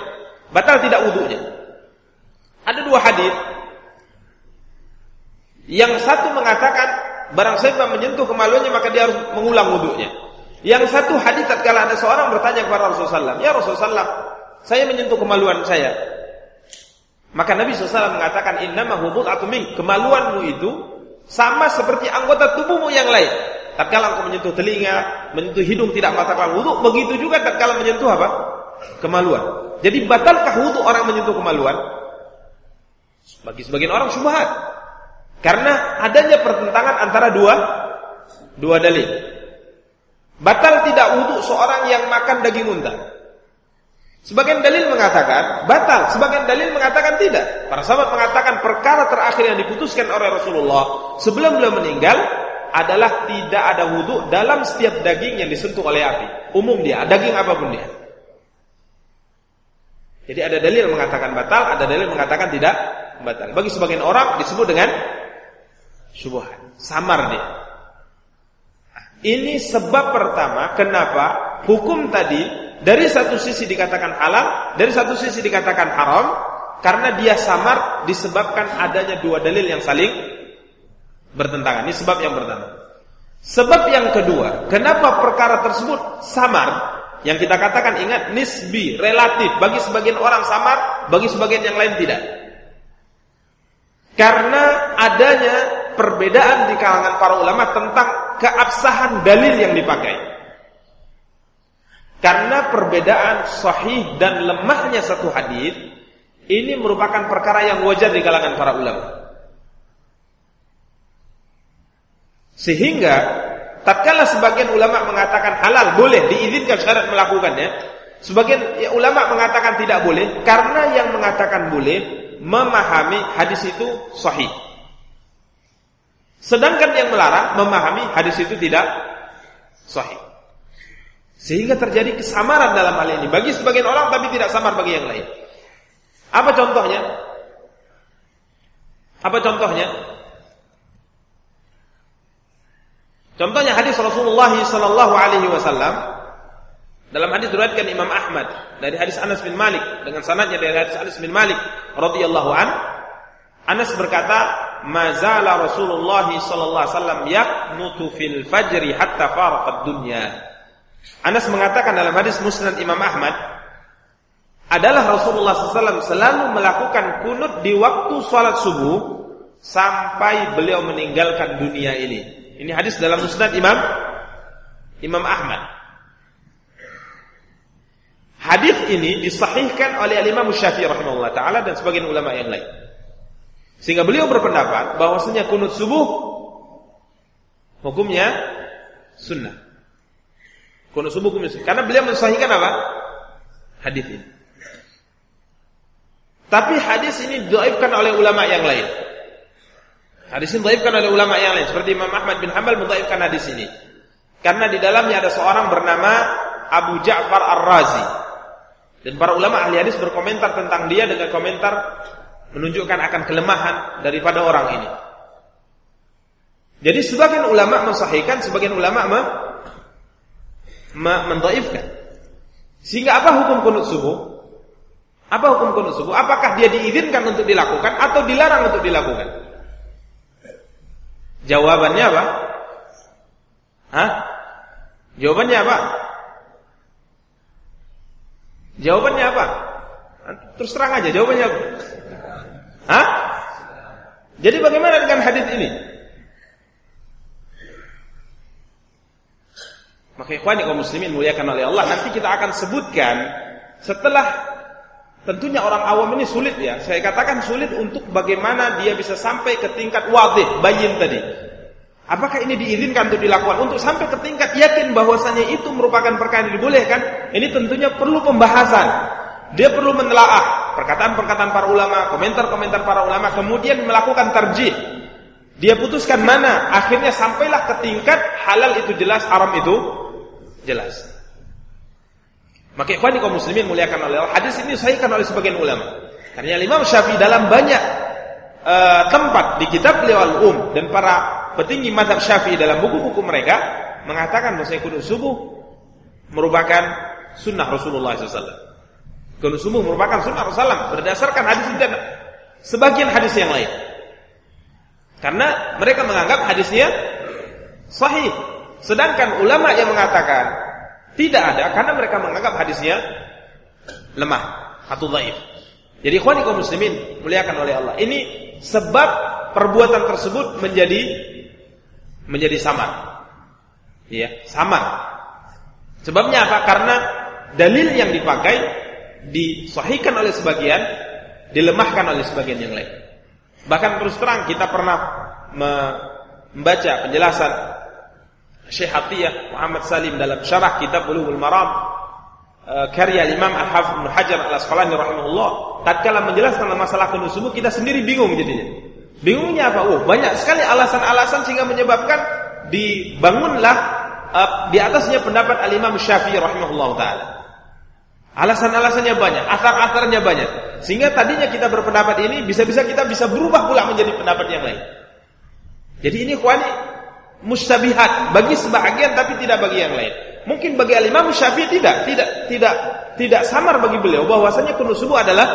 batal tidak wudhunya. Ada dua hadis. Yang satu mengatakan barang siapa menyentuh kemaluannya maka dia harus mengulang wudhunya. Yang satu hadis tatkala ada seorang bertanya kepada Rasulullah SAW, "Ya Rasulullah, saya menyentuh kemaluan saya. Maka Nabi SAW mengatakan inna mahubut atau ming kemaluanmu itu sama seperti anggota tubuhmu yang lain. Tatkala engkau menyentuh telinga, menyentuh hidung tidak batalkan wudhu, begitu juga tatkala menyentuh apa? Kemaluan. Jadi batalkah wudhu orang menyentuh kemaluan? Bagi sebagian orang syubhat. Karena adanya pertentangan antara dua dua dalil. Batal tidak wudhu seorang yang makan daging unta. Sebagian dalil mengatakan batal, sebagian dalil mengatakan tidak. Para sahabat mengatakan perkara terakhir yang diputuskan oleh Rasulullah sebelum beliau meninggal adalah tidak ada wudhu dalam setiap daging yang disentuh oleh api. Umum dia, daging apa pun dia. Jadi ada dalil mengatakan batal, ada dalil mengatakan tidak batal. Bagi sebagian orang disebut dengan syubhat, samar dia. Nah, ini sebab pertama kenapa hukum tadi dari satu sisi dikatakan halal, dari satu sisi dikatakan haram, karena dia samar disebabkan adanya dua dalil yang saling bertentangan. Ini sebab yang pertama. Sebab yang kedua, kenapa perkara tersebut samar? Yang kita katakan ingat nisbi, relatif. Bagi sebagian orang samar, bagi sebagian yang lain tidak. Karena adanya perbedaan di kalangan para ulama tentang keabsahan dalil yang dipakai. Karena perbedaan sahih dan lemahnya satu hadis ini merupakan perkara yang wajar di kalangan para ulama. Sehingga tatkala sebagian ulama mengatakan halal boleh diizinkan syarat melakukannya, sebagian ya, ulama mengatakan tidak boleh karena yang mengatakan boleh memahami hadis itu sahih. Sedangkan yang melarang memahami hadis itu tidak sahih. Sehingga terjadi kesamaran dalam hal ini. Bagi sebagian orang tapi tidak samar bagi yang lain. Apa contohnya? Apa contohnya? Contohnya hadis Rasulullah sallallahu alaihi wasallam dalam hadis diriwayatkan Imam Ahmad dari hadis Anas bin Malik dengan sanadnya dari hadis Anas bin Malik radhiyallahu an Anas berkata mazala Rasulullah sallallahu alaihi wasallam yaqnutu fil fajri hatta faraqad dunya Anas mengatakan dalam hadis Musnad Imam Ahmad adalah Rasulullah SAW selalu melakukan kunut di waktu sholat subuh sampai beliau meninggalkan dunia ini. Ini hadis dalam Musnad Imam Imam Ahmad. Hadis ini disahihkan oleh Imam Syafi'i rahimahullah taala dan sebagian ulama yang lain. Sehingga beliau berpendapat bahwasanya kunut subuh hukumnya sunnah. Kumis. Karena beliau mensahihkan apa? Hadis ini. Tapi hadis ini doaibkan oleh ulama yang lain. Hadis ini dhaifkan oleh ulama yang lain seperti Imam Ahmad bin Hanbal mendhaifkan hadis ini. Karena di dalamnya ada seorang bernama Abu Ja'far Ar-Razi. Dan para ulama ahli hadis berkomentar tentang dia dengan komentar menunjukkan akan kelemahan daripada orang ini. Jadi sebagian ulama mensahihkan, sebagian ulama me, mendaifkan. Sehingga apa hukum kunut subuh? Apa hukum kunut subuh? Apakah dia diizinkan untuk dilakukan atau dilarang untuk dilakukan? Jawabannya apa? Hah? Jawabannya apa? Jawabannya apa? Terus terang aja jawabannya apa? Hah? Jadi bagaimana dengan hadis ini? Maka ikhwani kaum muslimin muliakan oleh Allah, nanti kita akan sebutkan setelah tentunya orang awam ini sulit ya. Saya katakan sulit untuk bagaimana dia bisa sampai ke tingkat wadih, bayin tadi. Apakah ini diizinkan untuk dilakukan? Untuk sampai ke tingkat yakin bahwasanya itu merupakan perkara yang dibolehkan, ini tentunya perlu pembahasan. Dia perlu menelaah perkataan-perkataan para ulama, komentar-komentar para ulama, kemudian melakukan terjih. Dia putuskan mana, akhirnya sampailah ke tingkat halal itu jelas, haram itu jelas. Maka ikhwani kaum muslimin muliakan oleh Allah. Hadis ini disahihkan oleh sebagian ulama. Karena Imam Syafi'i dalam banyak uh, tempat di kitab beliau Al-Um dan para petinggi mazhab Syafi'i dalam buku-buku mereka mengatakan bahwa kudus subuh merupakan sunnah Rasulullah SAW. Kudus subuh merupakan sunnah Rasulullah berdasarkan hadis dan sebagian hadis yang lain. Karena mereka menganggap hadisnya sahih. Sedangkan ulama yang mengatakan tidak ada karena mereka menganggap hadisnya lemah atau dhaif. Jadi ikhwani kaum muslimin muliakan oleh Allah. Ini sebab perbuatan tersebut menjadi menjadi samar. Ya, samar. Sebabnya apa? Karena dalil yang dipakai disahihkan oleh sebagian, dilemahkan oleh sebagian yang lain. Bahkan terus terang kita pernah membaca penjelasan Syekh Atiyah Muhammad Salim dalam syarah kitab Bulughul Maram eh, karya Imam Al-Hafidz Ibnu Hajar Al-Asqalani rahimahullah tatkala menjelaskan masalah kunut kita sendiri bingung jadinya. Bingungnya apa? Oh, banyak sekali alasan-alasan sehingga menyebabkan dibangunlah uh, di atasnya pendapat Al-Imam Syafi'i rahimahullah taala. Alasan-alasannya banyak, asar-asarnya banyak. Sehingga tadinya kita berpendapat ini bisa-bisa kita bisa berubah pula menjadi pendapat yang lain. Jadi ini kuali mustabihat bagi sebagian tapi tidak bagi yang lain. Mungkin bagi Al-Imam Syafi'i tidak, tidak tidak tidak samar bagi beliau bahwasanya kunut subuh adalah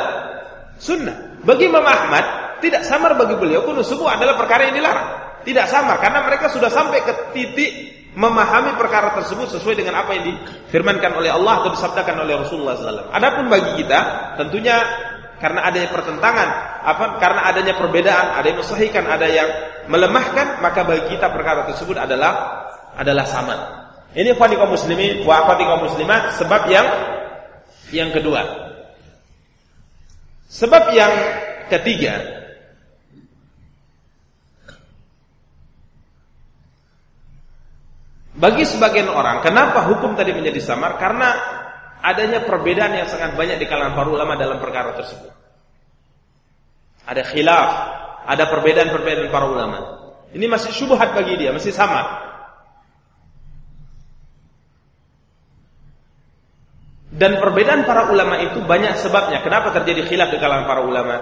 sunnah. Bagi Imam Ahmad tidak samar bagi beliau kunut subuh adalah perkara yang dilarang. Tidak samar karena mereka sudah sampai ke titik memahami perkara tersebut sesuai dengan apa yang difirmankan oleh Allah atau disabdakan oleh Rasulullah SAW. Adapun bagi kita, tentunya karena adanya pertentangan, apa? Karena adanya perbedaan, ada yang mensahihkan, ada yang melemahkan, maka bagi kita perkara tersebut adalah adalah sama. Ini fadi kaum muslimin, wa kaum muslimat, sebab yang yang kedua. Sebab yang ketiga, Bagi sebagian orang, kenapa hukum tadi menjadi samar? Karena adanya perbedaan yang sangat banyak di kalangan para ulama dalam perkara tersebut. Ada khilaf, ada perbedaan-perbedaan para ulama. Ini masih syubhat bagi dia, masih sama. Dan perbedaan para ulama itu banyak sebabnya. Kenapa terjadi khilaf di kalangan para ulama?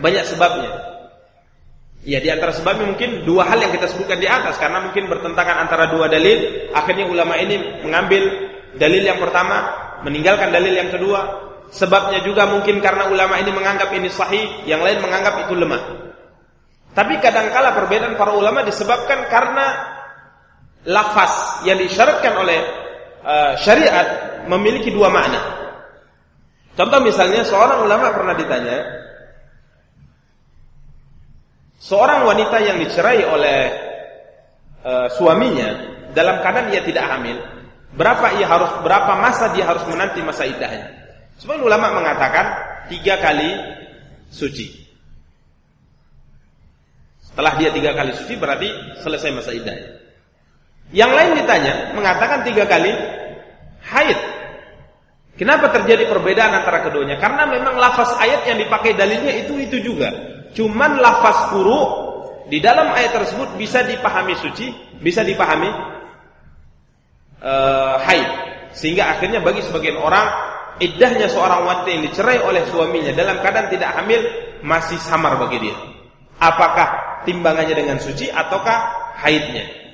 Banyak sebabnya. Ya di antara sebabnya mungkin dua hal yang kita sebutkan di atas karena mungkin bertentangan antara dua dalil, akhirnya ulama ini mengambil dalil yang pertama, meninggalkan dalil yang kedua. Sebabnya juga mungkin karena ulama ini menganggap ini sahih, yang lain menganggap itu lemah. Tapi kadangkala perbedaan para ulama disebabkan karena lafaz yang disyaratkan oleh uh, syariat memiliki dua makna. Contoh misalnya seorang ulama pernah ditanya, Seorang wanita yang dicerai oleh uh, suaminya dalam keadaan ia tidak hamil, berapa ia harus berapa masa dia harus menanti masa iddahnya? Sebagian ulama mengatakan tiga kali suci. Setelah dia tiga kali suci berarti selesai masa iddahnya. Yang lain ditanya mengatakan tiga kali haid. Kenapa terjadi perbedaan antara keduanya? Karena memang lafaz ayat yang dipakai dalilnya itu itu juga. Cuman lafaz kuru di dalam ayat tersebut bisa dipahami suci, bisa dipahami uh, haid. Sehingga akhirnya bagi sebagian orang iddahnya seorang wanita yang dicerai oleh suaminya dalam keadaan tidak hamil masih samar bagi dia. Apakah timbangannya dengan suci ataukah haidnya?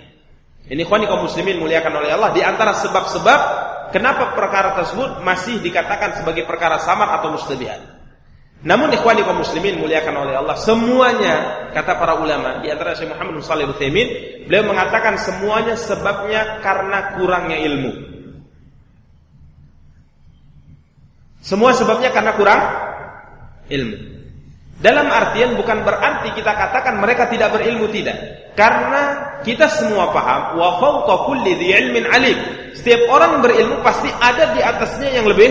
Ini khani kaum muslimin muliakan oleh Allah di antara sebab-sebab kenapa perkara tersebut masih dikatakan sebagai perkara samar atau mustabihat. Namun ikhwani kaum muslimin muliakan oleh Allah, semuanya kata para ulama, di antara Syekh Muhammad bin Shalih Utsaimin, beliau mengatakan semuanya sebabnya karena kurangnya ilmu. Semua sebabnya karena kurang ilmu. Dalam artian bukan berarti kita katakan mereka tidak berilmu tidak. Karena kita semua paham wa fawqa kulli ilmin alim. Setiap orang berilmu pasti ada di atasnya yang lebih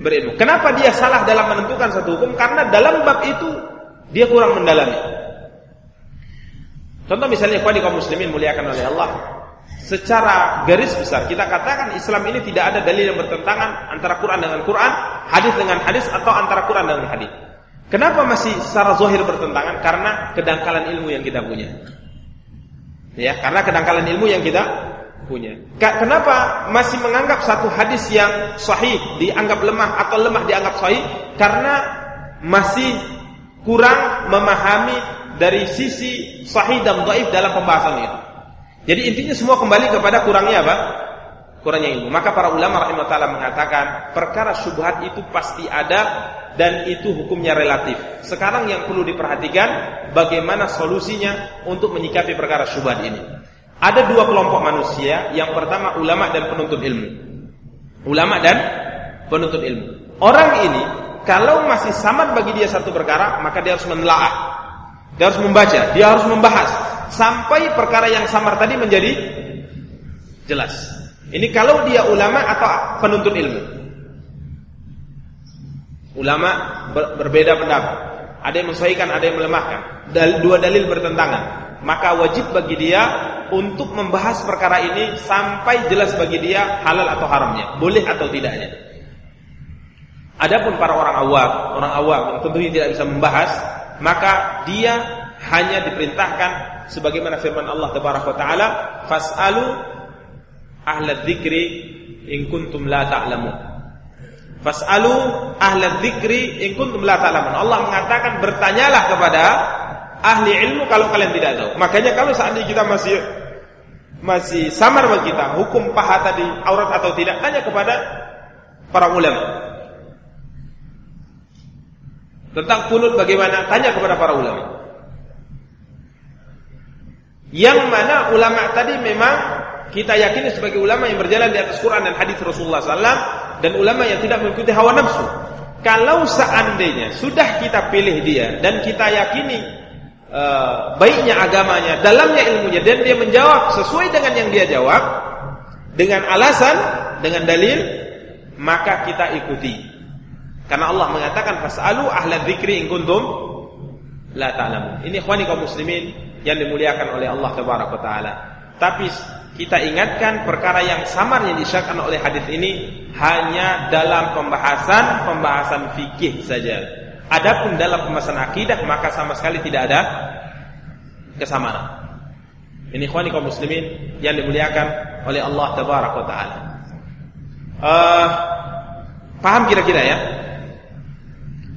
berilmu. Kenapa dia salah dalam menentukan satu hukum? Karena dalam bab itu dia kurang mendalami. Contoh misalnya kepada kaum muslimin muliakan oleh Allah. Secara garis besar kita katakan Islam ini tidak ada dalil yang bertentangan antara Quran dengan Quran, hadis dengan hadis atau antara Quran dengan hadis. Kenapa masih secara zahir bertentangan? Karena kedangkalan ilmu yang kita punya. Ya, karena kedangkalan ilmu yang kita punya. Kenapa masih menganggap satu hadis yang sahih dianggap lemah atau lemah dianggap sahih? Karena masih kurang memahami dari sisi sahih dan dhaif dalam pembahasan itu. Jadi intinya semua kembali kepada kurangnya apa? Kurangnya ilmu. Maka para ulama rahimahullah mengatakan perkara syubhat itu pasti ada dan itu hukumnya relatif. Sekarang yang perlu diperhatikan bagaimana solusinya untuk menyikapi perkara syubhat ini. Ada dua kelompok manusia, yang pertama ulama dan penuntut ilmu. Ulama dan penuntut ilmu. Orang ini kalau masih samar bagi dia satu perkara, maka dia harus menelaah. Dia harus membaca, dia harus membahas sampai perkara yang samar tadi menjadi jelas. Ini kalau dia ulama atau penuntut ilmu. Ulama ber berbeda pendapat. Ada yang mensahihkan, ada yang melemahkan. Dal dua dalil bertentangan maka wajib bagi dia untuk membahas perkara ini sampai jelas bagi dia halal atau haramnya, boleh atau tidaknya. Adapun para orang awam, orang awam yang tentunya tidak bisa membahas, maka dia hanya diperintahkan sebagaimana firman Allah taala, "Fas'alu ahla dzikri in kuntum la ta'lamun." Fas'alu ahla dzikri in kuntum la ta'lamun. Allah mengatakan bertanyalah kepada ahli ilmu kalau kalian tidak tahu. Makanya kalau seandainya kita masih masih samar bagi kita hukum paha tadi aurat atau tidak tanya kepada para ulama. Tentang kunut bagaimana tanya kepada para ulama. Yang mana ulama tadi memang kita yakini sebagai ulama yang berjalan di atas Quran dan hadis Rasulullah SAW dan ulama yang tidak mengikuti hawa nafsu. Kalau seandainya sudah kita pilih dia dan kita yakini uh, baiknya agamanya, dalamnya ilmunya dan dia menjawab sesuai dengan yang dia jawab dengan alasan, dengan dalil, maka kita ikuti. Karena Allah mengatakan fasalu ahla dzikri in kuntum la ta'lamun. Ini ikhwani kaum muslimin yang dimuliakan oleh Allah tabaraka taala. Tapi kita ingatkan perkara yang samar yang disyaratkan oleh hadis ini hanya dalam pembahasan pembahasan fikih saja Adapun dalam pembahasan akidah maka sama sekali tidak ada kesamaan. Ini ikhwani kaum muslimin yang dimuliakan oleh Allah tabaraka taala. Uh, paham kira-kira ya?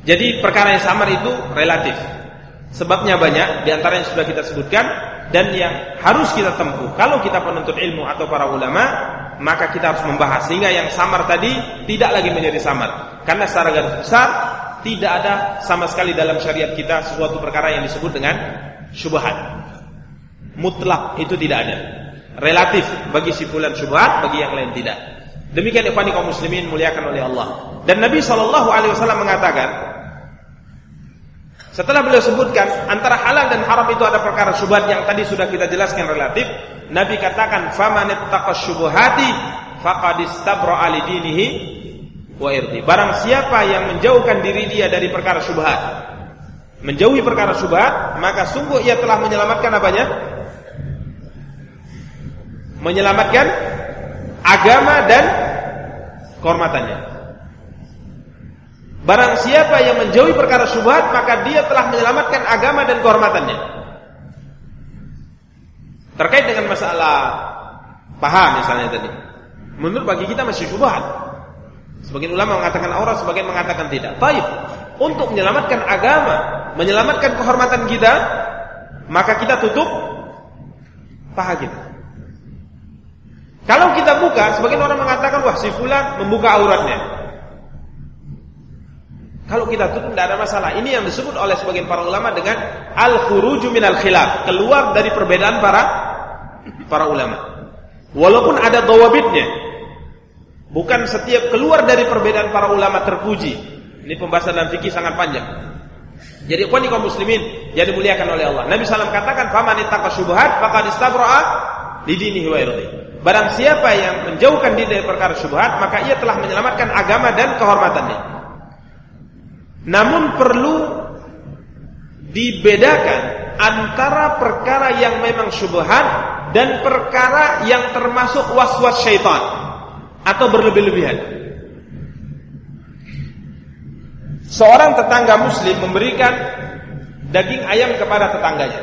Jadi perkara yang samar itu relatif. Sebabnya banyak di antara yang sudah kita sebutkan dan yang harus kita tempuh. Kalau kita penuntut ilmu atau para ulama, maka kita harus membahas sehingga yang samar tadi tidak lagi menjadi samar. Karena secara garis besar tidak ada sama sekali dalam syariat kita sesuatu perkara yang disebut dengan syubhat. Mutlak itu tidak ada. Relatif bagi si fulan syubhat, bagi yang lain tidak. Demikian ikhwani kaum muslimin muliakan oleh Allah. Dan Nabi sallallahu alaihi wasallam mengatakan setelah beliau sebutkan antara halal dan haram itu ada perkara syubhat yang tadi sudah kita jelaskan relatif, Nabi katakan faman ittaqa syubhati faqad istabra ali dinihi wa irdi. Barang siapa yang menjauhkan diri dia dari perkara syubhat, menjauhi perkara syubhat, maka sungguh ia telah menyelamatkan apanya? Menyelamatkan agama dan kehormatannya. Barang siapa yang menjauhi perkara syubhat, maka dia telah menyelamatkan agama dan kehormatannya. Terkait dengan masalah paham misalnya tadi. Menurut bagi kita masih syubhat. Sebagian ulama mengatakan aurat, sebagian mengatakan tidak. Baik, untuk menyelamatkan agama, menyelamatkan kehormatan kita, maka kita tutup paha kita. Kalau kita buka, sebagian orang mengatakan wah si fulan membuka auratnya. Kalau kita tutup tidak ada masalah. Ini yang disebut oleh sebagian para ulama dengan al-khuruju minal khilaf, keluar dari perbedaan para para ulama. Walaupun ada dawabitnya. Bukan setiap keluar dari perbedaan para ulama terpuji. Ini pembahasan dalam fikih sangat panjang. Jadi ikhwani kaum muslimin yang dimuliakan oleh Allah. Nabi SAW katakan, "Faman ittaqa syubhat faqad istabra'a li dinihi wa irdi." Barang siapa yang menjauhkan diri dari perkara syubhat, maka ia telah menyelamatkan agama dan kehormatannya. Namun perlu dibedakan antara perkara yang memang syubhat dan perkara yang termasuk was-was syaitan atau berlebih-lebihan. Seorang tetangga muslim memberikan daging ayam kepada tetangganya.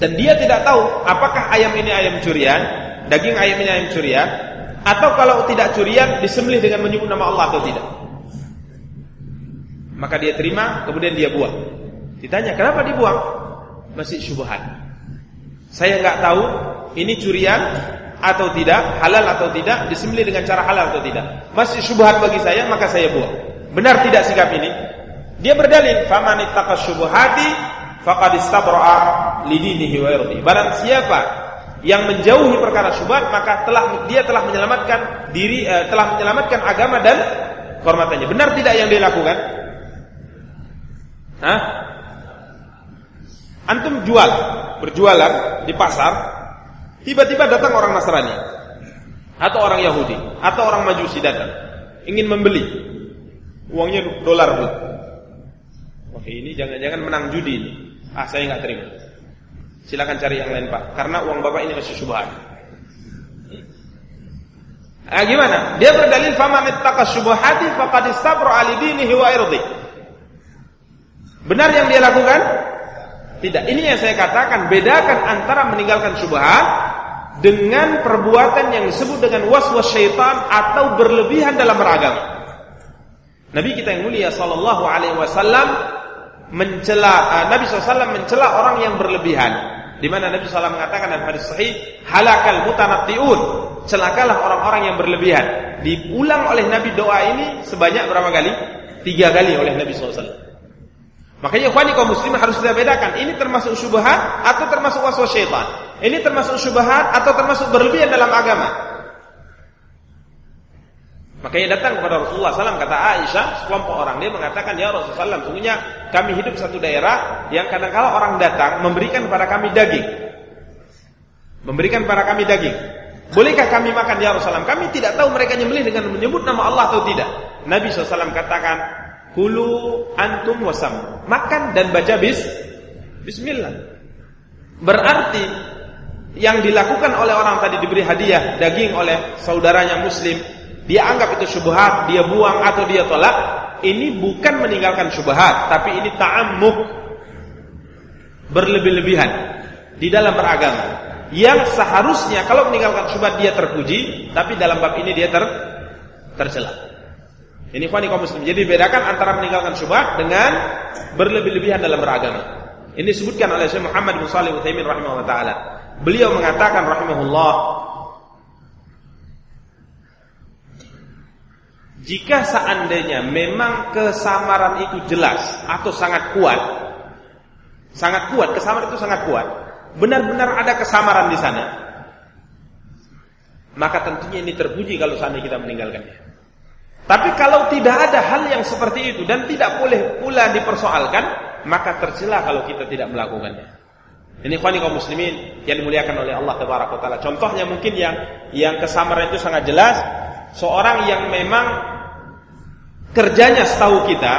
Dan dia tidak tahu apakah ayam ini ayam curian, daging ayam ini ayam curian, atau kalau tidak curian disembelih dengan menyebut nama Allah atau tidak. Maka dia terima, kemudian dia buang. Ditanya, kenapa dibuang? Masih syubhat. Saya nggak tahu ini curian atau tidak, halal atau tidak, disembelih dengan cara halal atau tidak. Masih syubhat bagi saya, maka saya buang. Benar tidak sikap ini? Dia berdalil, "Faman ittaqa syubhati faqad istabra'a lidinihi wa irdi." Barang siapa yang menjauhi perkara syubhat, maka telah dia telah menyelamatkan diri eh, telah menyelamatkan agama dan kehormatannya. Benar tidak yang dia lakukan? Hah? Antum jual, berjualan di pasar, tiba-tiba datang orang Nasrani atau orang Yahudi atau orang Majusi datang ingin membeli. Uangnya dolar bu. Oke, ini jangan-jangan menang judi ini. Ah, saya nggak terima. Silakan cari yang lain, Pak. Karena uang Bapak ini masih syubhat. Ah, gimana? Dia berdalil faman ittaqa syubhati faqad istabra ali dinihi wa irdi. Benar yang dia lakukan? Tidak. Ini yang saya katakan bedakan antara meninggalkan syubhat dengan perbuatan yang disebut dengan waswas syaitan atau berlebihan dalam beragama. Nabi kita yang mulia sallallahu alaihi wasallam mencela uh, Nabi SAW mencela orang yang berlebihan. Di mana Nabi SAW mengatakan dalam hadis sahih halakal mutanattiun. Celakalah orang-orang yang berlebihan. Diulang oleh Nabi doa ini sebanyak berapa kali? Tiga kali oleh Nabi SAW Makanya ikhwani kaum muslimin harus kita bedakan ini termasuk syubhat atau termasuk waswas syaitan. Ini termasuk syubhat atau termasuk berlebihan dalam agama. Makanya datang kepada Rasulullah SAW kata Aisyah sekelompok orang dia mengatakan ya Rasulullah SAW sungguhnya kami hidup satu daerah yang kadang-kala orang datang memberikan kepada kami daging. Memberikan kepada kami daging. Bolehkah kami makan ya Rasulullah? Kami tidak tahu mereka nyembelih dengan menyebut nama Allah atau tidak. Nabi SAW katakan Kulu antum wasam. Makan dan baca bis bismillah. Berarti yang dilakukan oleh orang tadi diberi hadiah daging oleh saudaranya muslim, dia anggap itu syubhat, dia buang atau dia tolak, ini bukan meninggalkan syubhat, tapi ini ta'ammuk berlebih-lebihan di dalam beragama. Yang seharusnya kalau meninggalkan syubhat dia terpuji, tapi dalam bab ini dia ter tercela. Ini fani kaum muslim. Jadi bedakan antara meninggalkan syubhat dengan berlebih-lebihan dalam beragama. Ini disebutkan oleh Syekh Muhammad bin Shalih Utsaimin rahimahullah taala. Beliau mengatakan rahimahullah Jika seandainya memang kesamaran itu jelas atau sangat kuat, sangat kuat, kesamaran itu sangat kuat, benar-benar ada kesamaran di sana, maka tentunya ini terpuji kalau seandainya kita meninggalkannya. Tapi kalau tidak ada hal yang seperti itu dan tidak boleh pula dipersoalkan, maka tercela kalau kita tidak melakukannya. Ini khani kaum muslimin yang dimuliakan oleh Allah Taala. taala. Contohnya mungkin yang yang kesamaran itu sangat jelas, seorang yang memang kerjanya setahu kita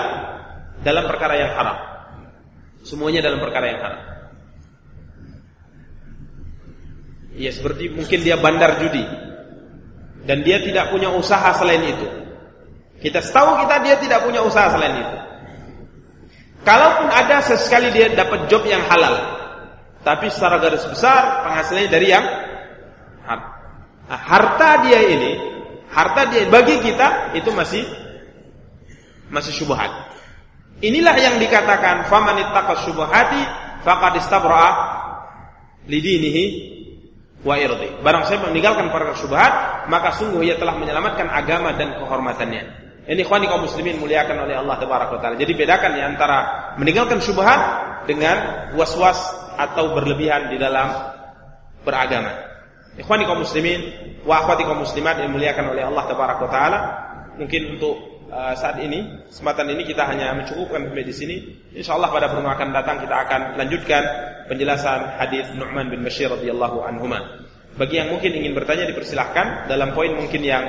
dalam perkara yang haram. Semuanya dalam perkara yang haram. Ya seperti mungkin dia bandar judi dan dia tidak punya usaha selain itu. Kita tahu kita dia tidak punya usaha selain itu. Kalaupun ada sesekali dia dapat job yang halal, Tapi secara garis besar penghasilannya dari yang harta dia ini, harta dia bagi kita itu masih masih syubhat. Inilah yang dikatakan faman ittaqas syubhati faqad istabra'a lidinihi wa irdi. Barang saya meninggalkan perkara syubhat, maka sungguh ia telah menyelamatkan agama dan kehormatannya. Ini ikhwani kaum muslimin muliakan oleh Allah taala. Jadi bedakan di antara meninggalkan syubhat dengan was-was atau berlebihan di dalam beragama. Ikhwani kaum muslimin wa akhwati kaum muslimat yang dimuliakan oleh Allah taala. Mungkin untuk uh, saat ini, kesempatan ini kita hanya mencukupkan sampai di sini. Insyaallah pada pertemuan akan datang kita akan lanjutkan penjelasan hadis Nu'man bin Bashir radhiyallahu anhuma. Bagi yang mungkin ingin bertanya dipersilahkan dalam poin mungkin yang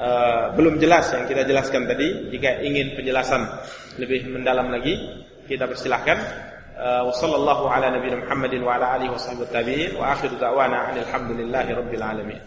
Eh, belum jelas yang kita jelaskan tadi. Jika ingin penjelasan lebih mendalam lagi kita persilahkan. Eh, wa sallallahu ala nabiyina muhammadin wa ala alihi washabbihi wa akhiru da'wana alhamdulillahirabbil alamin.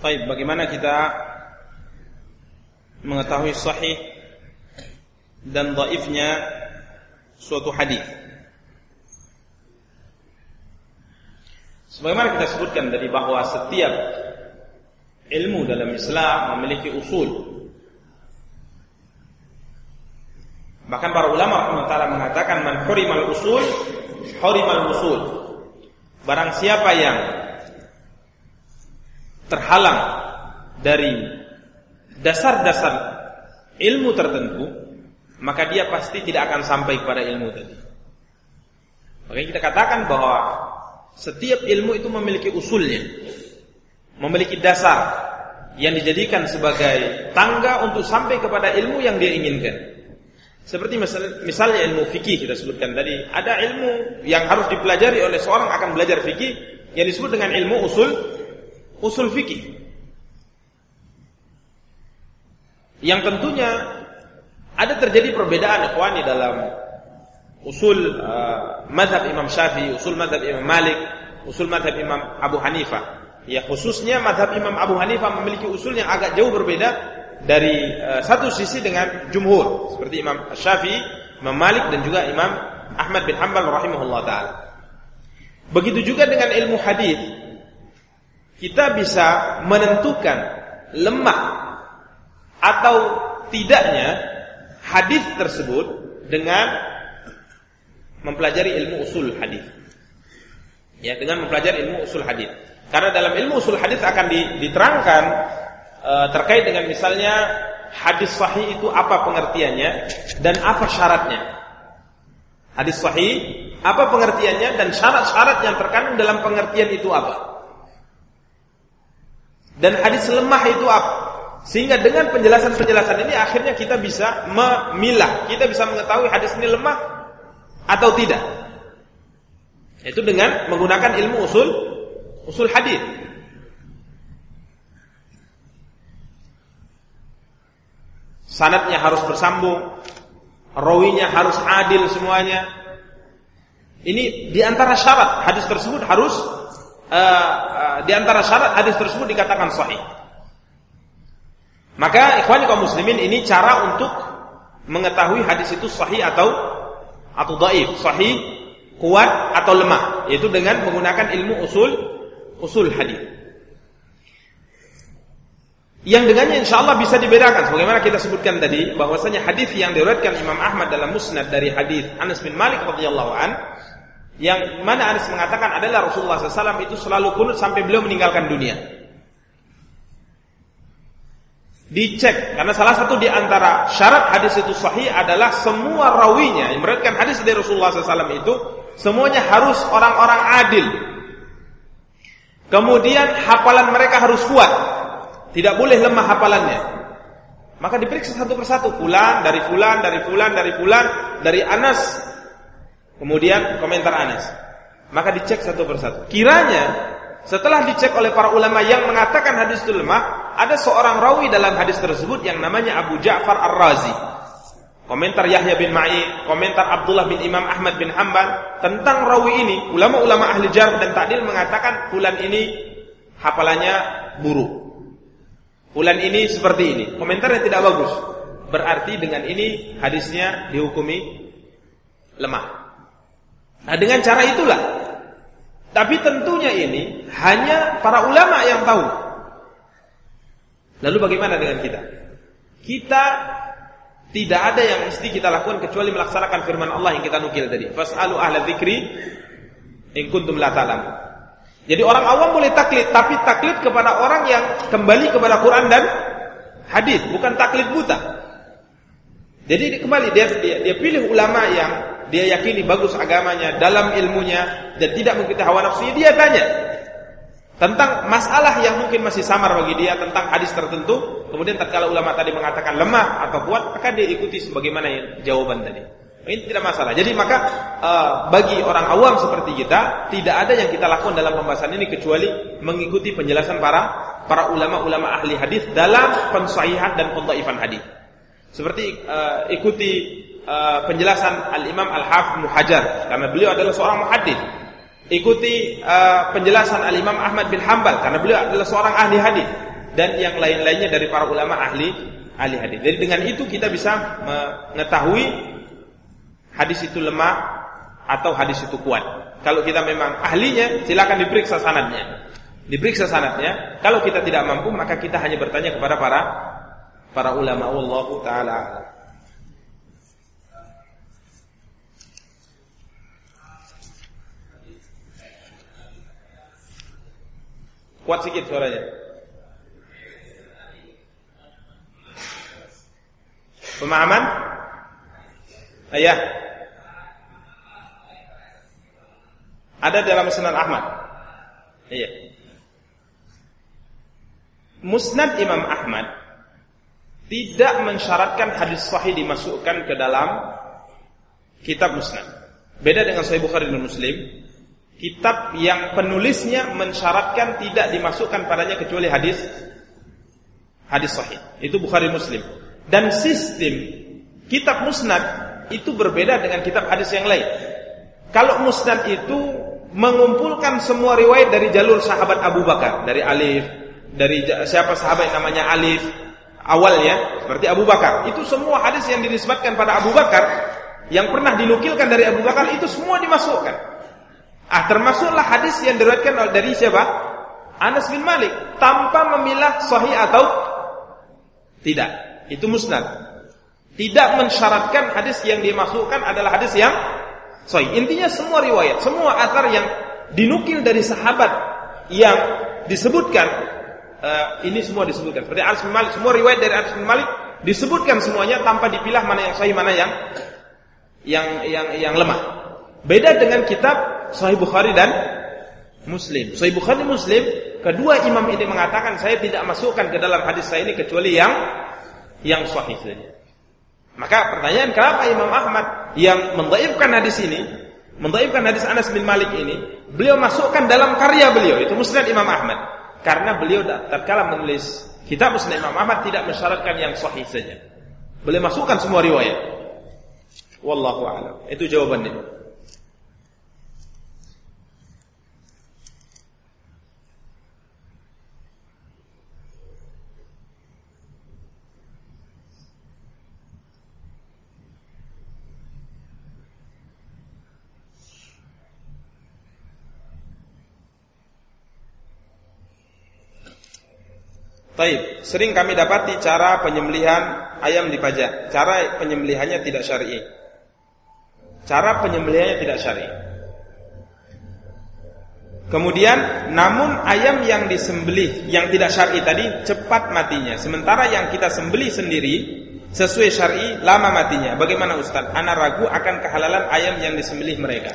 Baik, bagaimana kita mengetahui sahih dan dhaifnya suatu hadis? Sebagaimana kita sebutkan dari bahwa setiap ilmu dalam Islam memiliki usul. Bahkan para ulama taala mengatakan man hurimal usul, hurimal usul. Barang siapa yang terhalang dari dasar-dasar ilmu tertentu, maka dia pasti tidak akan sampai kepada ilmu tadi. Makanya kita katakan bahwa setiap ilmu itu memiliki usulnya, memiliki dasar yang dijadikan sebagai tangga untuk sampai kepada ilmu yang dia inginkan. Seperti misalnya ilmu fikih kita sebutkan tadi, ada ilmu yang harus dipelajari oleh seorang akan belajar fikih yang disebut dengan ilmu usul usul fikih. Yang tentunya ada terjadi perbedaan ikhwani dalam usul uh, madhab Imam Syafi'i, usul madhab Imam Malik, usul madhab Imam Abu Hanifah. Ya khususnya madhab Imam Abu Hanifah memiliki usul yang agak jauh berbeda dari uh, satu sisi dengan jumhur seperti Imam Syafi'i, Imam Malik dan juga Imam Ahmad bin Hanbal rahimahullah taala. Begitu juga dengan ilmu hadis kita bisa menentukan lemah atau tidaknya hadis tersebut dengan mempelajari ilmu usul hadis. Ya, dengan mempelajari ilmu usul hadis. Karena dalam ilmu usul hadis akan diterangkan e, terkait dengan misalnya hadis sahih itu apa pengertiannya dan apa syaratnya. Hadis sahih apa pengertiannya dan syarat-syarat yang terkandung dalam pengertian itu apa? Dan hadis lemah itu apa? Sehingga dengan penjelasan-penjelasan ini akhirnya kita bisa memilah, kita bisa mengetahui hadis ini lemah atau tidak. Itu dengan menggunakan ilmu usul usul hadis. sanatnya harus bersambung, rawinya harus adil semuanya. Ini di antara syarat hadis tersebut harus uh, di antara syarat hadis tersebut dikatakan sahih. Maka ikhwan kaum muslimin ini cara untuk mengetahui hadis itu sahih atau atau dhaif, sahih, kuat atau lemah, yaitu dengan menggunakan ilmu usul usul hadis. Yang dengannya insya Allah bisa dibedakan sebagaimana kita sebutkan tadi bahwasanya hadis yang diriwayatkan Imam Ahmad dalam Musnad dari hadis Anas bin Malik radhiyallahu an yang mana Anas mengatakan adalah Rasulullah SAW itu selalu kunut sampai beliau meninggalkan dunia. Dicek karena salah satu di antara syarat hadis itu sahih adalah semua rawinya yang meriwayatkan hadis dari Rasulullah SAW itu semuanya harus orang-orang adil. Kemudian hafalan mereka harus kuat tidak boleh lemah hafalannya. Maka diperiksa satu persatu, fulan dari fulan, dari fulan, dari fulan, dari Anas. Kemudian komentar Anas. Maka dicek satu persatu. Kiranya setelah dicek oleh para ulama yang mengatakan hadis itu lemah, ada seorang rawi dalam hadis tersebut yang namanya Abu Ja'far Ar-Razi. Komentar Yahya bin Ma'in, komentar Abdullah bin Imam Ahmad bin Hanbal tentang rawi ini, ulama-ulama ahli jarh dan ta'dil mengatakan fulan ini hafalannya buruk. Bulan ini seperti ini. Komentarnya tidak bagus. Berarti dengan ini hadisnya dihukumi lemah. Nah dengan cara itulah. Tapi tentunya ini hanya para ulama yang tahu. Lalu bagaimana dengan kita? Kita tidak ada yang mesti kita lakukan kecuali melaksanakan firman Allah yang kita nukil tadi. Fas'alu ahla dzikri in kuntum la ta'lamun. Jadi orang awam boleh taklid, tapi taklid kepada orang yang kembali kepada Quran dan hadis, bukan taklid buta. Jadi kembali dia, dia dia pilih ulama yang dia yakini bagus agamanya, dalam ilmunya dan tidak mengikuti hawa nafsu, dia tanya tentang masalah yang mungkin masih samar bagi dia tentang hadis tertentu. Kemudian tatkala ulama tadi mengatakan lemah atau kuat, maka dia ikuti sebagaimana yang jawaban tadi. Ini tidak masalah. Jadi maka uh, bagi orang awam seperti kita tidak ada yang kita lakukan dalam pembahasan ini kecuali mengikuti penjelasan para para ulama-ulama ahli hadis dalam pensahihan dan pendhaifan hadis. Seperti uh, ikuti uh, penjelasan Al Imam Al Hafidh Muhajar karena beliau adalah seorang muhaddis. Ikuti uh, penjelasan Al Imam Ahmad bin Hambal karena beliau adalah seorang ahli hadis dan yang lain-lainnya dari para ulama ahli ahli hadis. Jadi dengan itu kita bisa mengetahui hadis itu lemah atau hadis itu kuat. Kalau kita memang ahlinya, silakan diperiksa sanadnya. Diperiksa sanadnya. Kalau kita tidak mampu, maka kita hanya bertanya kepada para para ulama Allah taala. Kuat sedikit suaranya. Pemahaman? Ayah. Ada dalam Musnad Ahmad. Iya. Musnad Imam Ahmad tidak mensyaratkan hadis sahih dimasukkan ke dalam kitab Musnad. Beda dengan Sahih Bukhari dan Muslim, kitab yang penulisnya mensyaratkan tidak dimasukkan padanya kecuali hadis hadis sahih. Itu Bukhari Muslim. Dan sistem kitab Musnad itu berbeda dengan kitab hadis yang lain. Kalau Musnad itu mengumpulkan semua riwayat dari jalur sahabat Abu Bakar, dari Alif, dari siapa sahabat yang namanya Alif awalnya seperti Abu Bakar. Itu semua hadis yang dinisbatkan pada Abu Bakar yang pernah dinukilkan dari Abu Bakar itu semua dimasukkan. Ah, termasuklah hadis yang diriwayatkan dari siapa? Anas bin Malik tanpa memilah sahih atau tidak. Itu musnad. Tidak mensyaratkan hadis yang dimasukkan adalah hadis yang sahih. Intinya semua riwayat, semua atar yang dinukil dari sahabat yang disebutkan uh, ini semua disebutkan. Seperti Anas bin Malik, semua riwayat dari Anas bin Malik disebutkan semuanya tanpa dipilah mana yang sahih, mana yang yang yang yang lemah. Beda dengan kitab Sahih Bukhari dan Muslim. Sahih Bukhari Muslim, kedua imam ini mengatakan saya tidak masukkan ke dalam hadis saya ini kecuali yang yang sahih saja. Maka pertanyaan kenapa Imam Ahmad yang mendaifkan hadis ini, mendaifkan hadis Anas bin Malik ini, beliau masukkan dalam karya beliau itu Musnad Imam Ahmad. Karena beliau tatkala menulis kitab Musnad Imam Ahmad tidak mensyaratkan yang sahih saja. Boleh masukkan semua riwayat. Wallahu a'lam. Itu jawabannya. Taib, sering kami dapati cara penyembelihan ayam di pajak. Cara penyembelihannya tidak syar'i. Cara penyembelihannya tidak syar'i. Kemudian, namun ayam yang disembelih yang tidak syar'i tadi cepat matinya. Sementara yang kita sembelih sendiri sesuai syar'i lama matinya. Bagaimana Ustaz? Anak ragu akan kehalalan ayam yang disembelih mereka.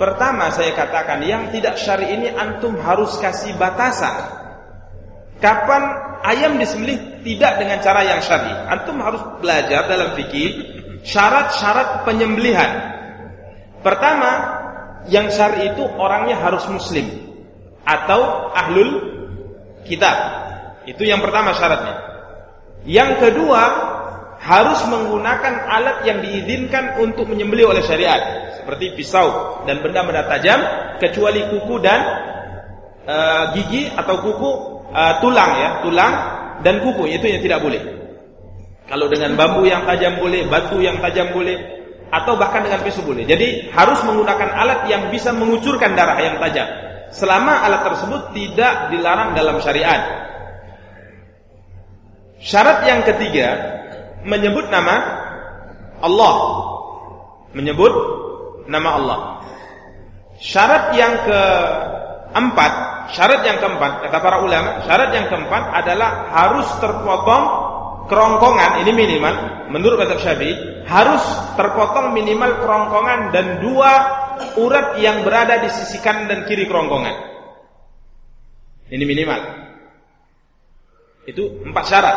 Pertama saya katakan yang tidak syar'i ini antum harus kasih batasan. Kapan ayam disembelih tidak dengan cara yang syar'i. Antum harus belajar dalam fikih syarat-syarat penyembelihan. Pertama, yang syar'i itu orangnya harus muslim atau ahlul kitab. Itu yang pertama syaratnya. Yang kedua, harus menggunakan alat yang diizinkan untuk menyembelih oleh syariat, seperti pisau dan benda-benda tajam kecuali kuku dan uh, gigi atau kuku uh, tulang ya, tulang dan kuku itu yang tidak boleh. Kalau dengan bambu yang tajam boleh, batu yang tajam boleh, atau bahkan dengan pisau boleh. Jadi harus menggunakan alat yang bisa mengucurkan darah yang tajam. Selama alat tersebut tidak dilarang dalam syariat. Syarat yang ketiga menyebut nama Allah. Menyebut nama Allah. Syarat yang keempat syarat yang keempat kata para ulama, syarat yang keempat adalah harus terpotong kerongkongan ini minimal menurut kata Syafi'i harus terpotong minimal kerongkongan dan dua urat yang berada di sisi kanan dan kiri kerongkongan. Ini minimal. Itu empat syarat.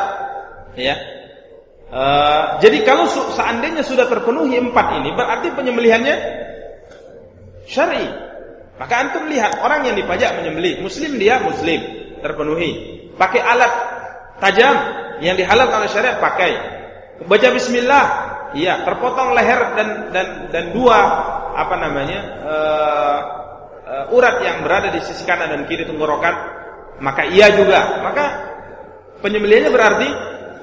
Ya. Uh, jadi kalau seandainya sudah terpenuhi empat ini berarti penyembelihannya syar'i. Maka antum lihat orang yang dipajak menyembelih, muslim dia muslim, terpenuhi. Pakai alat tajam yang dihalalkan oleh syariat pakai. Baca bismillah, iya, terpotong leher dan dan dan dua apa namanya? Uh, uh, urat yang berada di sisi kanan dan kiri tenggorokan, maka iya juga. Maka penyembelihannya berarti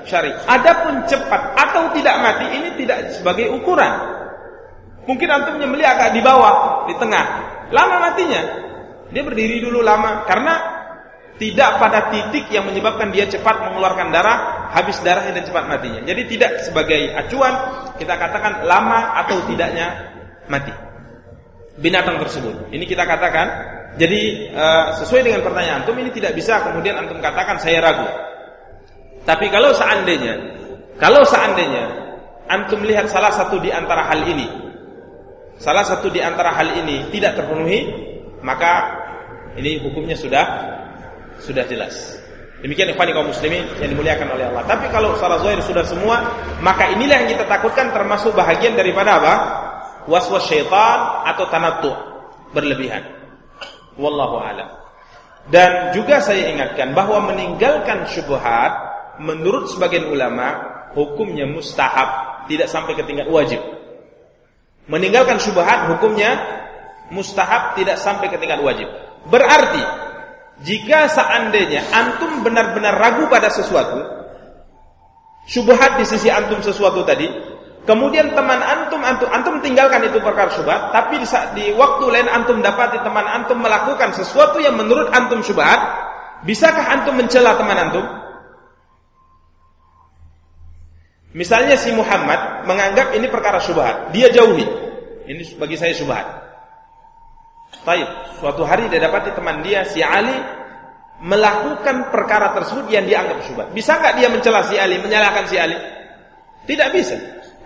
syari. Adapun cepat atau tidak mati ini tidak sebagai ukuran. Mungkin antum menyembelih agak di bawah, di tengah. Lama matinya. Dia berdiri dulu lama karena tidak pada titik yang menyebabkan dia cepat mengeluarkan darah, habis darahnya dan cepat matinya. Jadi tidak sebagai acuan kita katakan lama atau tidaknya mati binatang tersebut. Ini kita katakan. Jadi uh, sesuai dengan pertanyaan antum ini tidak bisa kemudian antum katakan saya ragu. Tapi kalau seandainya kalau seandainya antum lihat salah satu di antara hal ini salah satu di antara hal ini tidak terpenuhi, maka ini hukumnya sudah sudah jelas. Demikian ikhwani kaum muslimin yang dimuliakan oleh Allah. Tapi kalau salah zahir sudah semua, maka inilah yang kita takutkan termasuk bahagian daripada apa? Waswas syaitan atau tanattu berlebihan. Wallahu a'lam. Dan juga saya ingatkan bahwa meninggalkan syubhat menurut sebagian ulama hukumnya mustahab, tidak sampai ke tingkat wajib. Meninggalkan syubhat hukumnya mustahab tidak sampai ke tingkat wajib. Berarti jika seandainya antum benar-benar ragu pada sesuatu, syubhat di sisi antum sesuatu tadi, kemudian teman antum antum antum tinggalkan itu perkara syubhat, tapi di, di waktu lain antum dapati teman antum melakukan sesuatu yang menurut antum syubhat, bisakah antum mencela teman antum? Misalnya si Muhammad menganggap ini perkara syubhat, dia jauhi. Ini bagi saya syubhat. Taib, suatu hari dia dapati teman dia si Ali melakukan perkara tersebut yang dianggap syubhat. Bisa nggak dia mencela si Ali, menyalahkan si Ali? Tidak bisa.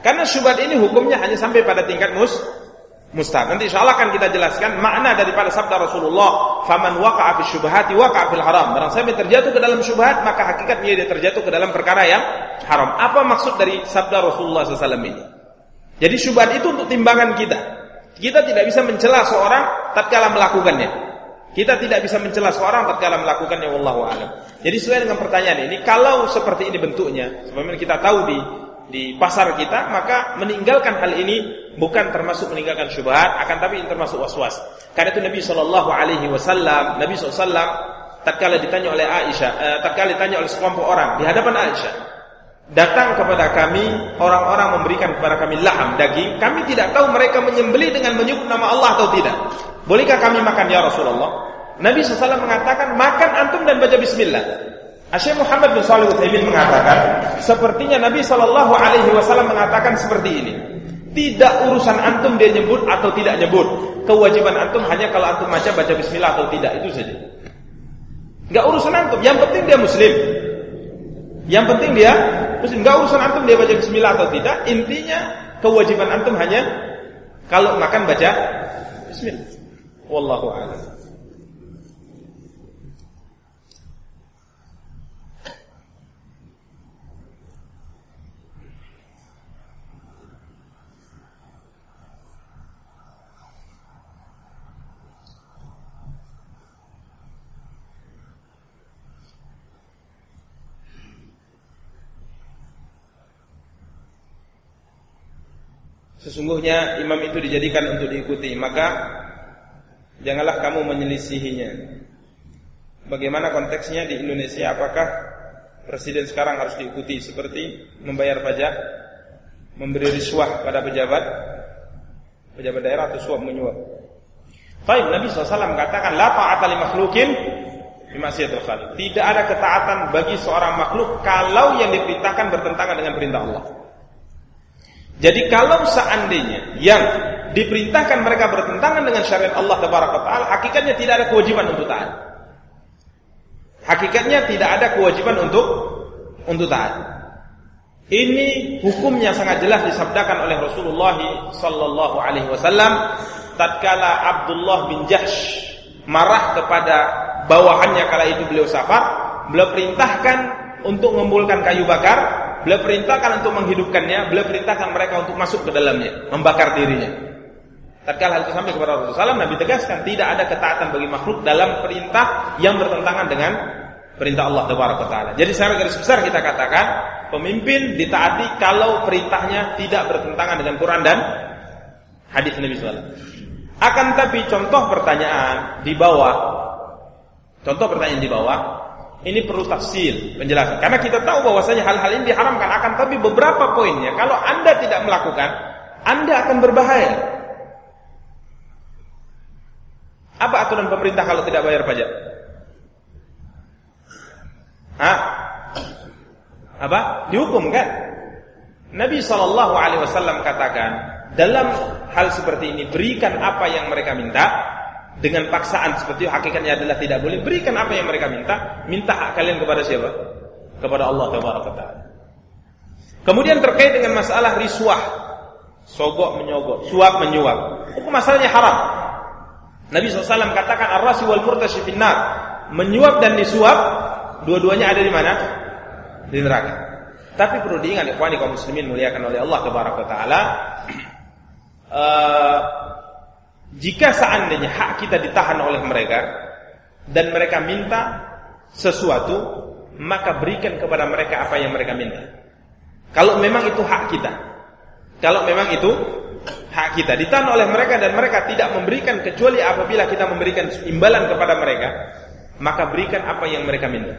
Karena syubhat ini hukumnya hanya sampai pada tingkat mus mustahab. Nanti insya Allah akan kita jelaskan makna daripada sabda Rasulullah, "Faman waqa'a fi syubhati waqa'a fil haram." Barang siapa yang terjatuh ke dalam syubhat, maka hakikatnya dia terjatuh ke dalam perkara yang haram. Apa maksud dari sabda Rasulullah SAW ini? Jadi syubhat itu untuk timbangan kita. Kita tidak bisa mencela seorang tatkala melakukannya. Kita tidak bisa mencela seorang tatkala melakukannya wallahu alam. Jadi sesuai dengan pertanyaan ini, kalau seperti ini bentuknya, sebagaimana kita tahu di di pasar kita, maka meninggalkan hal ini bukan termasuk meninggalkan syubhat, akan tapi termasuk waswas. Karena itu Nabi Shallallahu Alaihi Wasallam, Nabi SAW tatkala ditanya oleh Aisyah, eh, tatkala ditanya oleh sekelompok orang di hadapan Aisyah, datang kepada kami orang-orang memberikan kepada kami laham daging, kami tidak tahu mereka menyembeli dengan menyebut nama Allah atau tidak. Bolehkah kami makan ya Rasulullah? Nabi SAW mengatakan makan antum dan baca Bismillah. Asyik Muhammad bin Salih Utsaimin mengatakan, sepertinya Nabi Shallallahu Alaihi Wasallam mengatakan seperti ini. Tidak urusan antum dia nyebut atau tidak nyebut. Kewajiban antum hanya kalau antum baca baca Bismillah atau tidak itu saja. Gak urusan antum. Yang penting dia Muslim. Yang penting dia Muslim. Gak urusan antum dia baca Bismillah atau tidak. Intinya kewajiban antum hanya kalau makan baca Bismillah. Wallahu a'lam. Sesungguhnya imam itu dijadikan untuk diikuti, maka janganlah kamu menyelisihinya. Bagaimana konteksnya di Indonesia? Apakah presiden sekarang harus diikuti seperti membayar pajak, memberi riswah pada pejabat, pejabat daerah atau suap menyuap? Baik, Nabi SAW mengatakan, La ta'ata makhlukin. Tidak ada ketaatan bagi seorang makhluk kalau yang diperintahkan bertentangan dengan perintah Allah. Jadi kalau seandainya yang diperintahkan mereka bertentangan dengan syariat Allah Taala, hakikatnya tidak ada kewajiban untuk taat. Hakikatnya tidak ada kewajiban untuk untuk taat. Ini hukumnya sangat jelas disabdakan oleh Rasulullah sallallahu alaihi wasallam tatkala Abdullah bin Jahsh marah kepada bawahannya kala itu beliau safar, beliau perintahkan untuk mengumpulkan kayu bakar Beliau perintahkan untuk menghidupkannya, beliau perintahkan mereka untuk masuk ke dalamnya, membakar dirinya. Tatkala hal itu sampai kepada Rasulullah SAW, Nabi tegaskan tidak ada ketaatan bagi makhluk dalam perintah yang bertentangan dengan perintah Allah Taala. Jadi secara garis besar kita katakan pemimpin ditaati kalau perintahnya tidak bertentangan dengan Quran dan hadis Nabi SAW. Akan tapi contoh pertanyaan di bawah, contoh pertanyaan di bawah, ini perlu tafsir, penjelasan. Karena kita tahu bahwasanya hal-hal ini diharamkan akan tapi beberapa poinnya kalau Anda tidak melakukan, Anda akan berbahaya. Apa aturan pemerintah kalau tidak bayar pajak? Hah? Apa? Dihukum kan? Nabi Shallallahu Alaihi Wasallam katakan dalam hal seperti ini berikan apa yang mereka minta dengan paksaan seperti itu hakikatnya adalah tidak boleh. Berikan apa yang mereka minta. Minta hak kalian kepada siapa? Kepada Allah Taala. Kemudian terkait dengan masalah riswah, sogok menyogok, suap menyuap. Hukum masalahnya haram. Nabi SAW katakan ar-rasi wal murtashi Menyuap dan disuap dua-duanya ada di mana? Di neraka. Tapi perlu diingat ikhwani kaum muslimin muliakan oleh Allah Taala. Uh, jika seandainya hak kita ditahan oleh mereka dan mereka minta sesuatu, maka berikan kepada mereka apa yang mereka minta. Kalau memang itu hak kita. Kalau memang itu hak kita ditahan oleh mereka dan mereka tidak memberikan kecuali apabila kita memberikan imbalan kepada mereka, maka berikan apa yang mereka minta.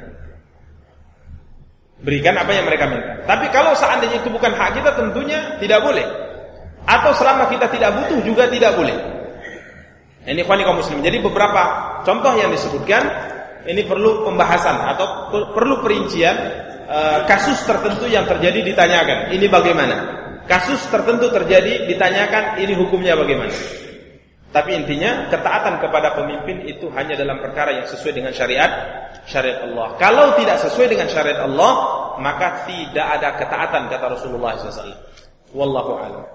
Berikan apa yang mereka minta. Tapi kalau seandainya itu bukan hak kita tentunya tidak boleh. Atau selama kita tidak butuh juga tidak boleh. Ini khani kaum muslim. Jadi beberapa contoh yang disebutkan ini perlu pembahasan atau perlu perincian e, kasus tertentu yang terjadi ditanyakan. Ini bagaimana? Kasus tertentu terjadi ditanyakan ini hukumnya bagaimana? Tapi intinya ketaatan kepada pemimpin itu hanya dalam perkara yang sesuai dengan syariat syariat Allah. Kalau tidak sesuai dengan syariat Allah, maka tidak ada ketaatan kata Rasulullah SAW. Wallahu a'lam.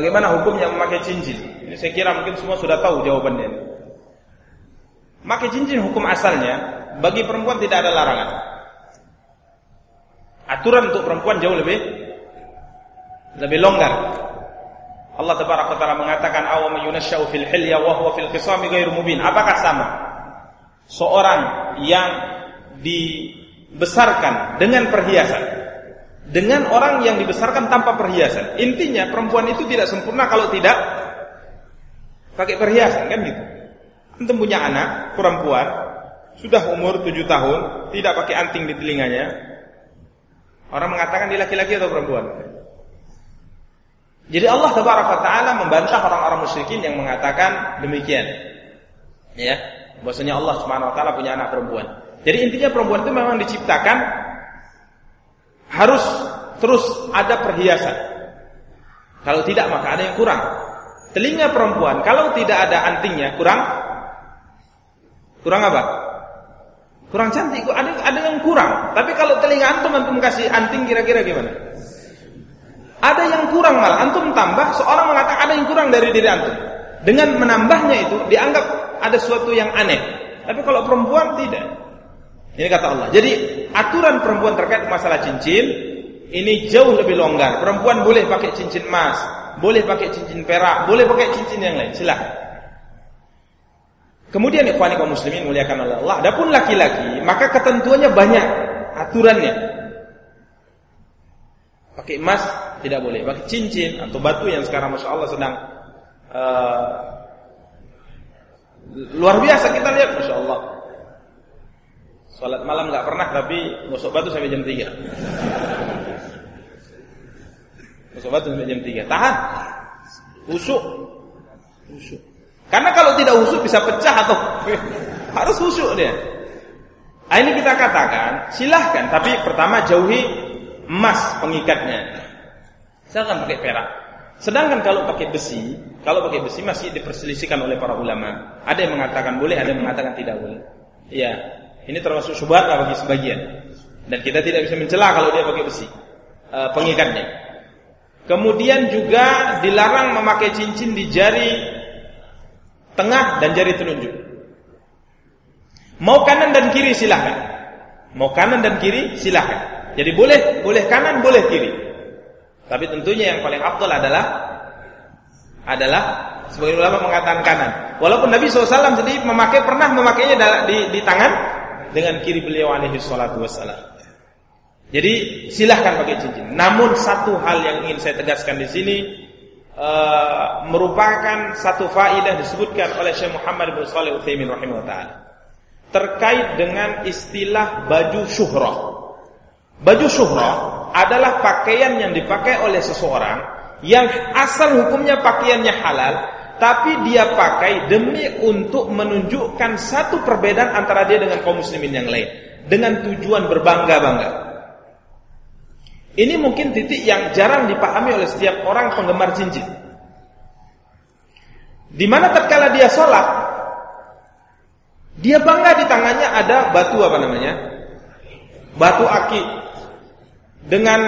Bagaimana hukumnya memakai cincin? Ini saya kira mungkin semua sudah tahu jawabannya. Memakai cincin hukum asalnya bagi perempuan tidak ada larangan. Aturan untuk perempuan jauh lebih lebih longgar. Allah Tabaraka taala mengatakan awam yunasyau fil hilya wa huwa fil qisami ghairu mubin. Apakah sama? Seorang yang dibesarkan dengan perhiasan dengan orang yang dibesarkan tanpa perhiasan. Intinya perempuan itu tidak sempurna kalau tidak pakai perhiasan kan gitu. Antum punya anak perempuan sudah umur 7 tahun, tidak pakai anting di telinganya. Orang mengatakan dia laki-laki atau perempuan. Jadi Allah taala membantah orang-orang musyrikin yang mengatakan demikian. Ya, bahwasanya Allah Subhanahu wa taala punya anak perempuan. Jadi intinya perempuan itu memang diciptakan harus terus ada perhiasan. Kalau tidak maka ada yang kurang. Telinga perempuan kalau tidak ada antingnya kurang kurang apa? Kurang cantik. Ada ada yang kurang. Tapi kalau telinga antum antum kasih anting kira-kira gimana? Ada yang kurang malah antum tambah seorang mengatakan ada yang kurang dari diri antum. Dengan menambahnya itu dianggap ada sesuatu yang aneh. Tapi kalau perempuan tidak. Ini kata Allah. Jadi aturan perempuan terkait masalah cincin ini jauh lebih longgar. Perempuan boleh pakai cincin emas, boleh pakai cincin perak, boleh pakai cincin yang lain. Silakan. Kemudian ikhwani kaum muslimin muliakan oleh Allah. Adapun laki-laki, maka ketentuannya banyak aturannya. Pakai emas tidak boleh, pakai cincin atau batu yang sekarang masya Allah sedang uh, luar biasa kita lihat masya Allah Salat malam nggak pernah tapi gosok batu sampai jam 3. Gosok batu sampai jam 3. Tahan. Husuk. Husuk. Karena kalau tidak husuk bisa pecah atau harus husuk dia. Nah, ini kita katakan, silahkan. Tapi pertama jauhi emas pengikatnya. Silahkan pakai perak. Sedangkan kalau pakai besi, kalau pakai besi masih diperselisihkan oleh para ulama. Ada yang mengatakan boleh, ada yang mengatakan tidak boleh. Iya, ini termasuk syubhat bagi sebagian. Dan kita tidak bisa mencela kalau dia pakai besi e, pengikatnya. Kemudian juga dilarang memakai cincin di jari tengah dan jari telunjuk. Mau kanan dan kiri silahkan. Mau kanan dan kiri silahkan. Jadi boleh boleh kanan boleh kiri. Tapi tentunya yang paling afdal adalah adalah sebagian ulama mengatakan kanan. Walaupun Nabi SAW sendiri memakai pernah memakainya di, di tangan dengan kiri beliau alaihi salatu wassalam. Jadi silahkan pakai cincin. Namun satu hal yang ingin saya tegaskan di sini uh, merupakan satu faidah disebutkan oleh Syekh Muhammad bin Shalih Utsaimin rahimahullah taala terkait dengan istilah baju syuhrah. Baju syuhrah adalah pakaian yang dipakai oleh seseorang yang asal hukumnya pakaiannya halal tapi dia pakai demi untuk menunjukkan satu perbedaan antara dia dengan kaum muslimin yang lain dengan tujuan berbangga-bangga. Ini mungkin titik yang jarang dipahami oleh setiap orang penggemar cincin. Di mana tatkala dia sholat, dia bangga di tangannya ada batu apa namanya? Batu aki dengan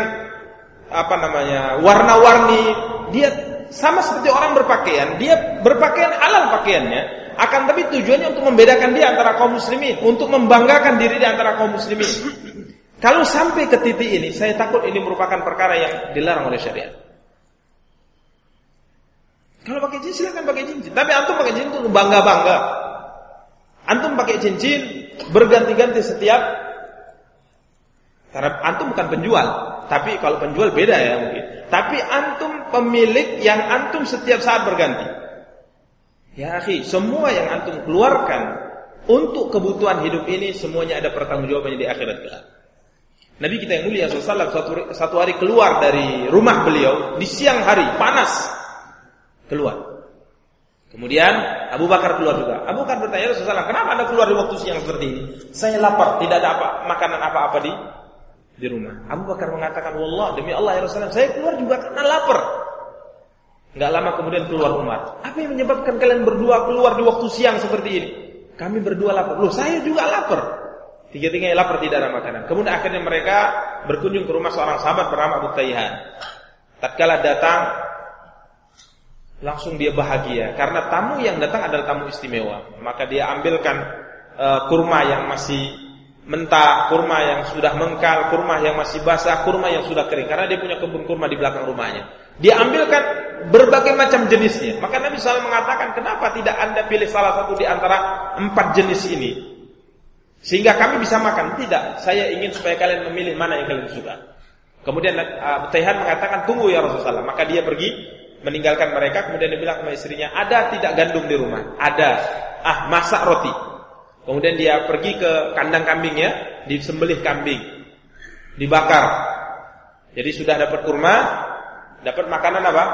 apa namanya? warna-warni. Dia sama seperti orang berpakaian, dia berpakaian halal pakaiannya, akan tapi tujuannya untuk membedakan dia antara kaum muslimin, untuk membanggakan diri di antara kaum muslimin. Kalau sampai ke titik ini, saya takut ini merupakan perkara yang dilarang oleh syariat. Kalau pakai cincin silakan pakai cincin, tapi antum pakai cincin untuk bangga-bangga. Antum pakai cincin berganti-ganti setiap karena antum bukan penjual, tapi kalau penjual beda ya mungkin. Tapi antum pemilik yang antum setiap saat berganti. Ya akhi, semua yang antum keluarkan untuk kebutuhan hidup ini semuanya ada pertanggungjawabannya di akhirat kelak. Nabi kita yang mulia SAW satu, satu hari keluar dari rumah beliau di siang hari panas keluar. Kemudian Abu Bakar keluar juga. Abu Bakar bertanya Rasulullah, kenapa anda keluar di waktu siang seperti ini? Saya lapar, tidak ada apa makanan apa-apa di di rumah. Abu Bakar mengatakan, "Wallah, demi Allah ya Rasulullah, saya keluar juga karena lapar." Enggak lama kemudian keluar Umar. Apa yang menyebabkan kalian berdua keluar di waktu siang seperti ini? Kami berdua lapar. Loh, saya juga lapar. Tiga-tiganya lapar tidak ada makanan. Kemudian akhirnya mereka berkunjung ke rumah seorang sahabat bernama Abu Tayhan. Tatkala datang langsung dia bahagia karena tamu yang datang adalah tamu istimewa. Maka dia ambilkan uh, kurma yang masih mentah, kurma yang sudah mengkal, kurma yang masih basah, kurma yang sudah kering karena dia punya kebun kurma di belakang rumahnya. Dia ambilkan berbagai macam jenisnya. Maka Nabi SAW mengatakan, kenapa tidak anda pilih salah satu di antara empat jenis ini? Sehingga kami bisa makan. Tidak, saya ingin supaya kalian memilih mana yang kalian suka. Kemudian Abu Tayhan mengatakan, tunggu ya Rasulullah. Maka dia pergi meninggalkan mereka. Kemudian dia bilang kepada istrinya, ada tidak gandum di rumah? Ada. Ah, masak roti. Kemudian dia pergi ke kandang kambingnya, disembelih kambing, dibakar. Jadi sudah dapat kurma, dapat makanan apa?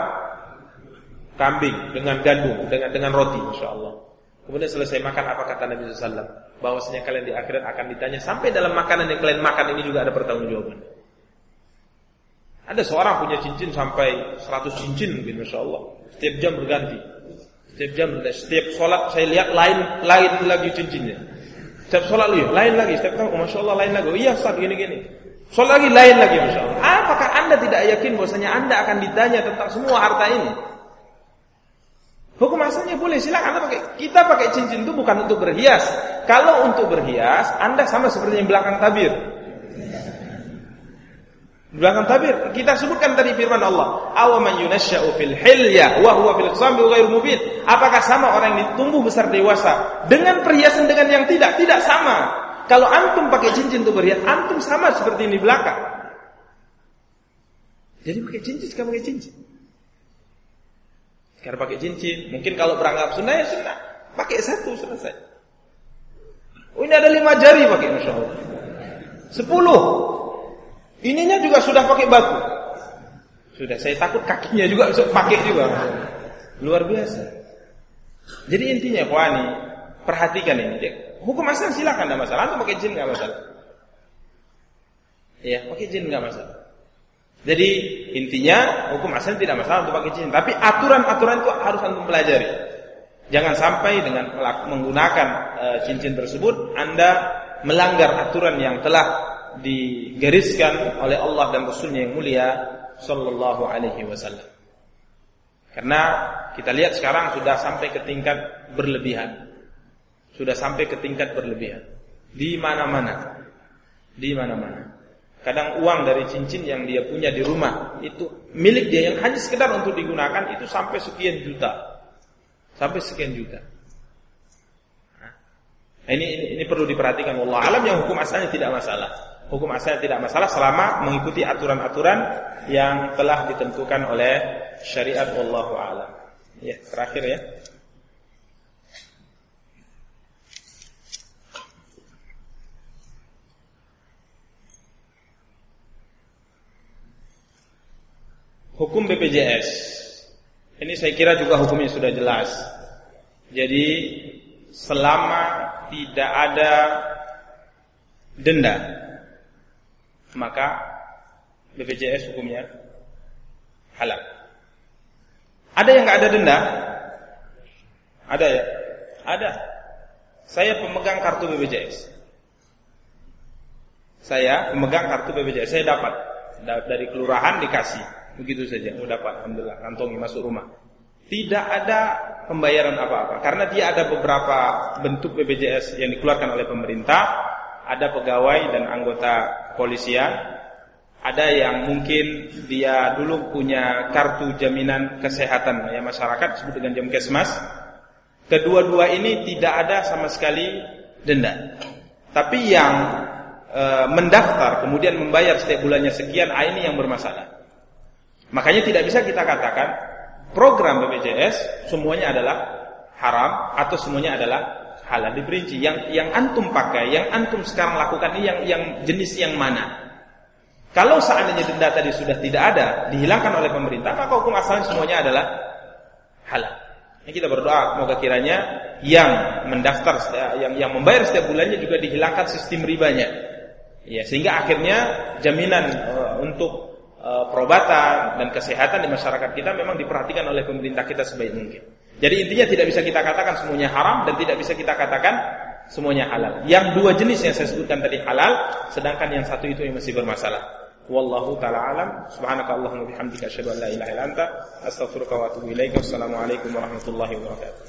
Kambing dengan gandum, dengan dengan roti, insya Allah. Kemudian selesai makan apa kata Nabi SAW? Bahwasanya kalian di akhirat akan ditanya sampai dalam makanan yang kalian makan ini juga ada pertanggungjawaban. Ada seorang punya cincin sampai 100 cincin mungkin Masya Allah. Setiap jam berganti. Setiap jam. Setiap sholat saya lihat lain lain lagi cincinnya. Setiap sholat lihat lain lagi. Setiap kali, oh, Masya Allah lain lagi. Oh, iya Ustaz gini-gini. Sholat lagi lain lagi Masya Allah. Apakah anda tidak yakin bahwasanya anda akan ditanya tentang semua harta ini? Hukum asalnya boleh, silakan Anda pakai. Kita pakai cincin itu bukan untuk berhias. Kalau untuk berhias, Anda sama seperti yang belakang tabir. Belakang tabir, kita sebutkan tadi firman Allah, "Awaman fil hilya wa huwa fil mubin." Apakah sama orang yang ditumbuh besar dewasa dengan perhiasan dengan yang tidak? Tidak sama. Kalau antum pakai cincin untuk berhias, antum sama seperti ini belakang. Jadi pakai cincin, sekarang pakai cincin. Karena pakai cincin. Mungkin kalau beranggap sunnah ya sunnah. Pakai satu selesai. Oh ini ada lima jari pakai Masya Allah. Sepuluh. Ininya juga sudah pakai batu. Sudah saya takut kakinya juga bisa pakai juga. Luar biasa. Jadi intinya wani perhatikan ini. Hukum asal silakan tidak masalah. Atau pakai jin nggak masalah. Iya, pakai jin nggak masalah. Jadi intinya hukum asal tidak masalah untuk pakai cincin, tapi aturan-aturan itu harus antum pelajari. Jangan sampai dengan menggunakan cincin tersebut Anda melanggar aturan yang telah digariskan oleh Allah dan Rasulnya yang mulia sallallahu alaihi wasallam. Karena kita lihat sekarang sudah sampai ke tingkat berlebihan. Sudah sampai ke tingkat berlebihan. Di mana-mana. Di mana-mana. Kadang uang dari cincin yang dia punya di rumah itu milik dia yang hanya sekedar untuk digunakan itu sampai sekian juta. Sampai sekian juta. Nah, ini, ini ini perlu diperhatikan Allah alam yang hukum asalnya tidak masalah. Hukum asalnya tidak masalah selama mengikuti aturan-aturan yang telah ditentukan oleh syariat wallahu alam. Ya, terakhir ya. Hukum BPJS Ini saya kira juga hukumnya sudah jelas Jadi Selama tidak ada Denda Maka BPJS hukumnya Halal. Ada yang nggak ada denda? Ada ya? Ada. Saya pemegang kartu BPJS Saya pemegang kartu BPJS Saya dapat. Dari kelurahan dikasih. Begitu saja, oh dapat. Alhamdulillah. Kantongi masuk rumah. Tidak ada pembayaran apa-apa. Karena dia ada beberapa bentuk BPJS yang dikeluarkan oleh pemerintah, ada pegawai dan anggota polisian, ada yang mungkin dia dulu punya kartu jaminan kesehatan ya masyarakat disebut dengan Jamkesmas. Kedua-dua ini tidak ada sama sekali denda. Tapi yang e, mendaftar kemudian membayar setiap bulannya sekian, ah, ini yang bermasalah. Makanya tidak bisa kita katakan program BPJS semuanya adalah haram atau semuanya adalah halal diperinci. Yang yang antum pakai, yang antum sekarang lakukan ini yang yang jenis yang mana? Kalau seandainya denda tadi sudah tidak ada, dihilangkan oleh pemerintah, maka hukum asalnya semuanya adalah halal. Ini kita berdoa semoga kiranya yang mendaftar yang yang membayar setiap bulannya juga dihilangkan sistem ribanya. Ya, sehingga akhirnya jaminan uh, untuk Eh, perobatan dan kesehatan di masyarakat kita memang diperhatikan oleh pemerintah kita sebaik mungkin. Jadi intinya tidak bisa kita katakan semuanya haram dan tidak bisa kita katakan semuanya halal. Yang dua jenis yang saya sebutkan tadi halal, sedangkan yang satu itu yang masih bermasalah. Wallahu taala alam. Subhanakallahumma bihamdika asyhadu an la ilaha illa anta astaghfiruka wa atubu ilaika. Wassalamualaikum warahmatullahi wabarakatuh.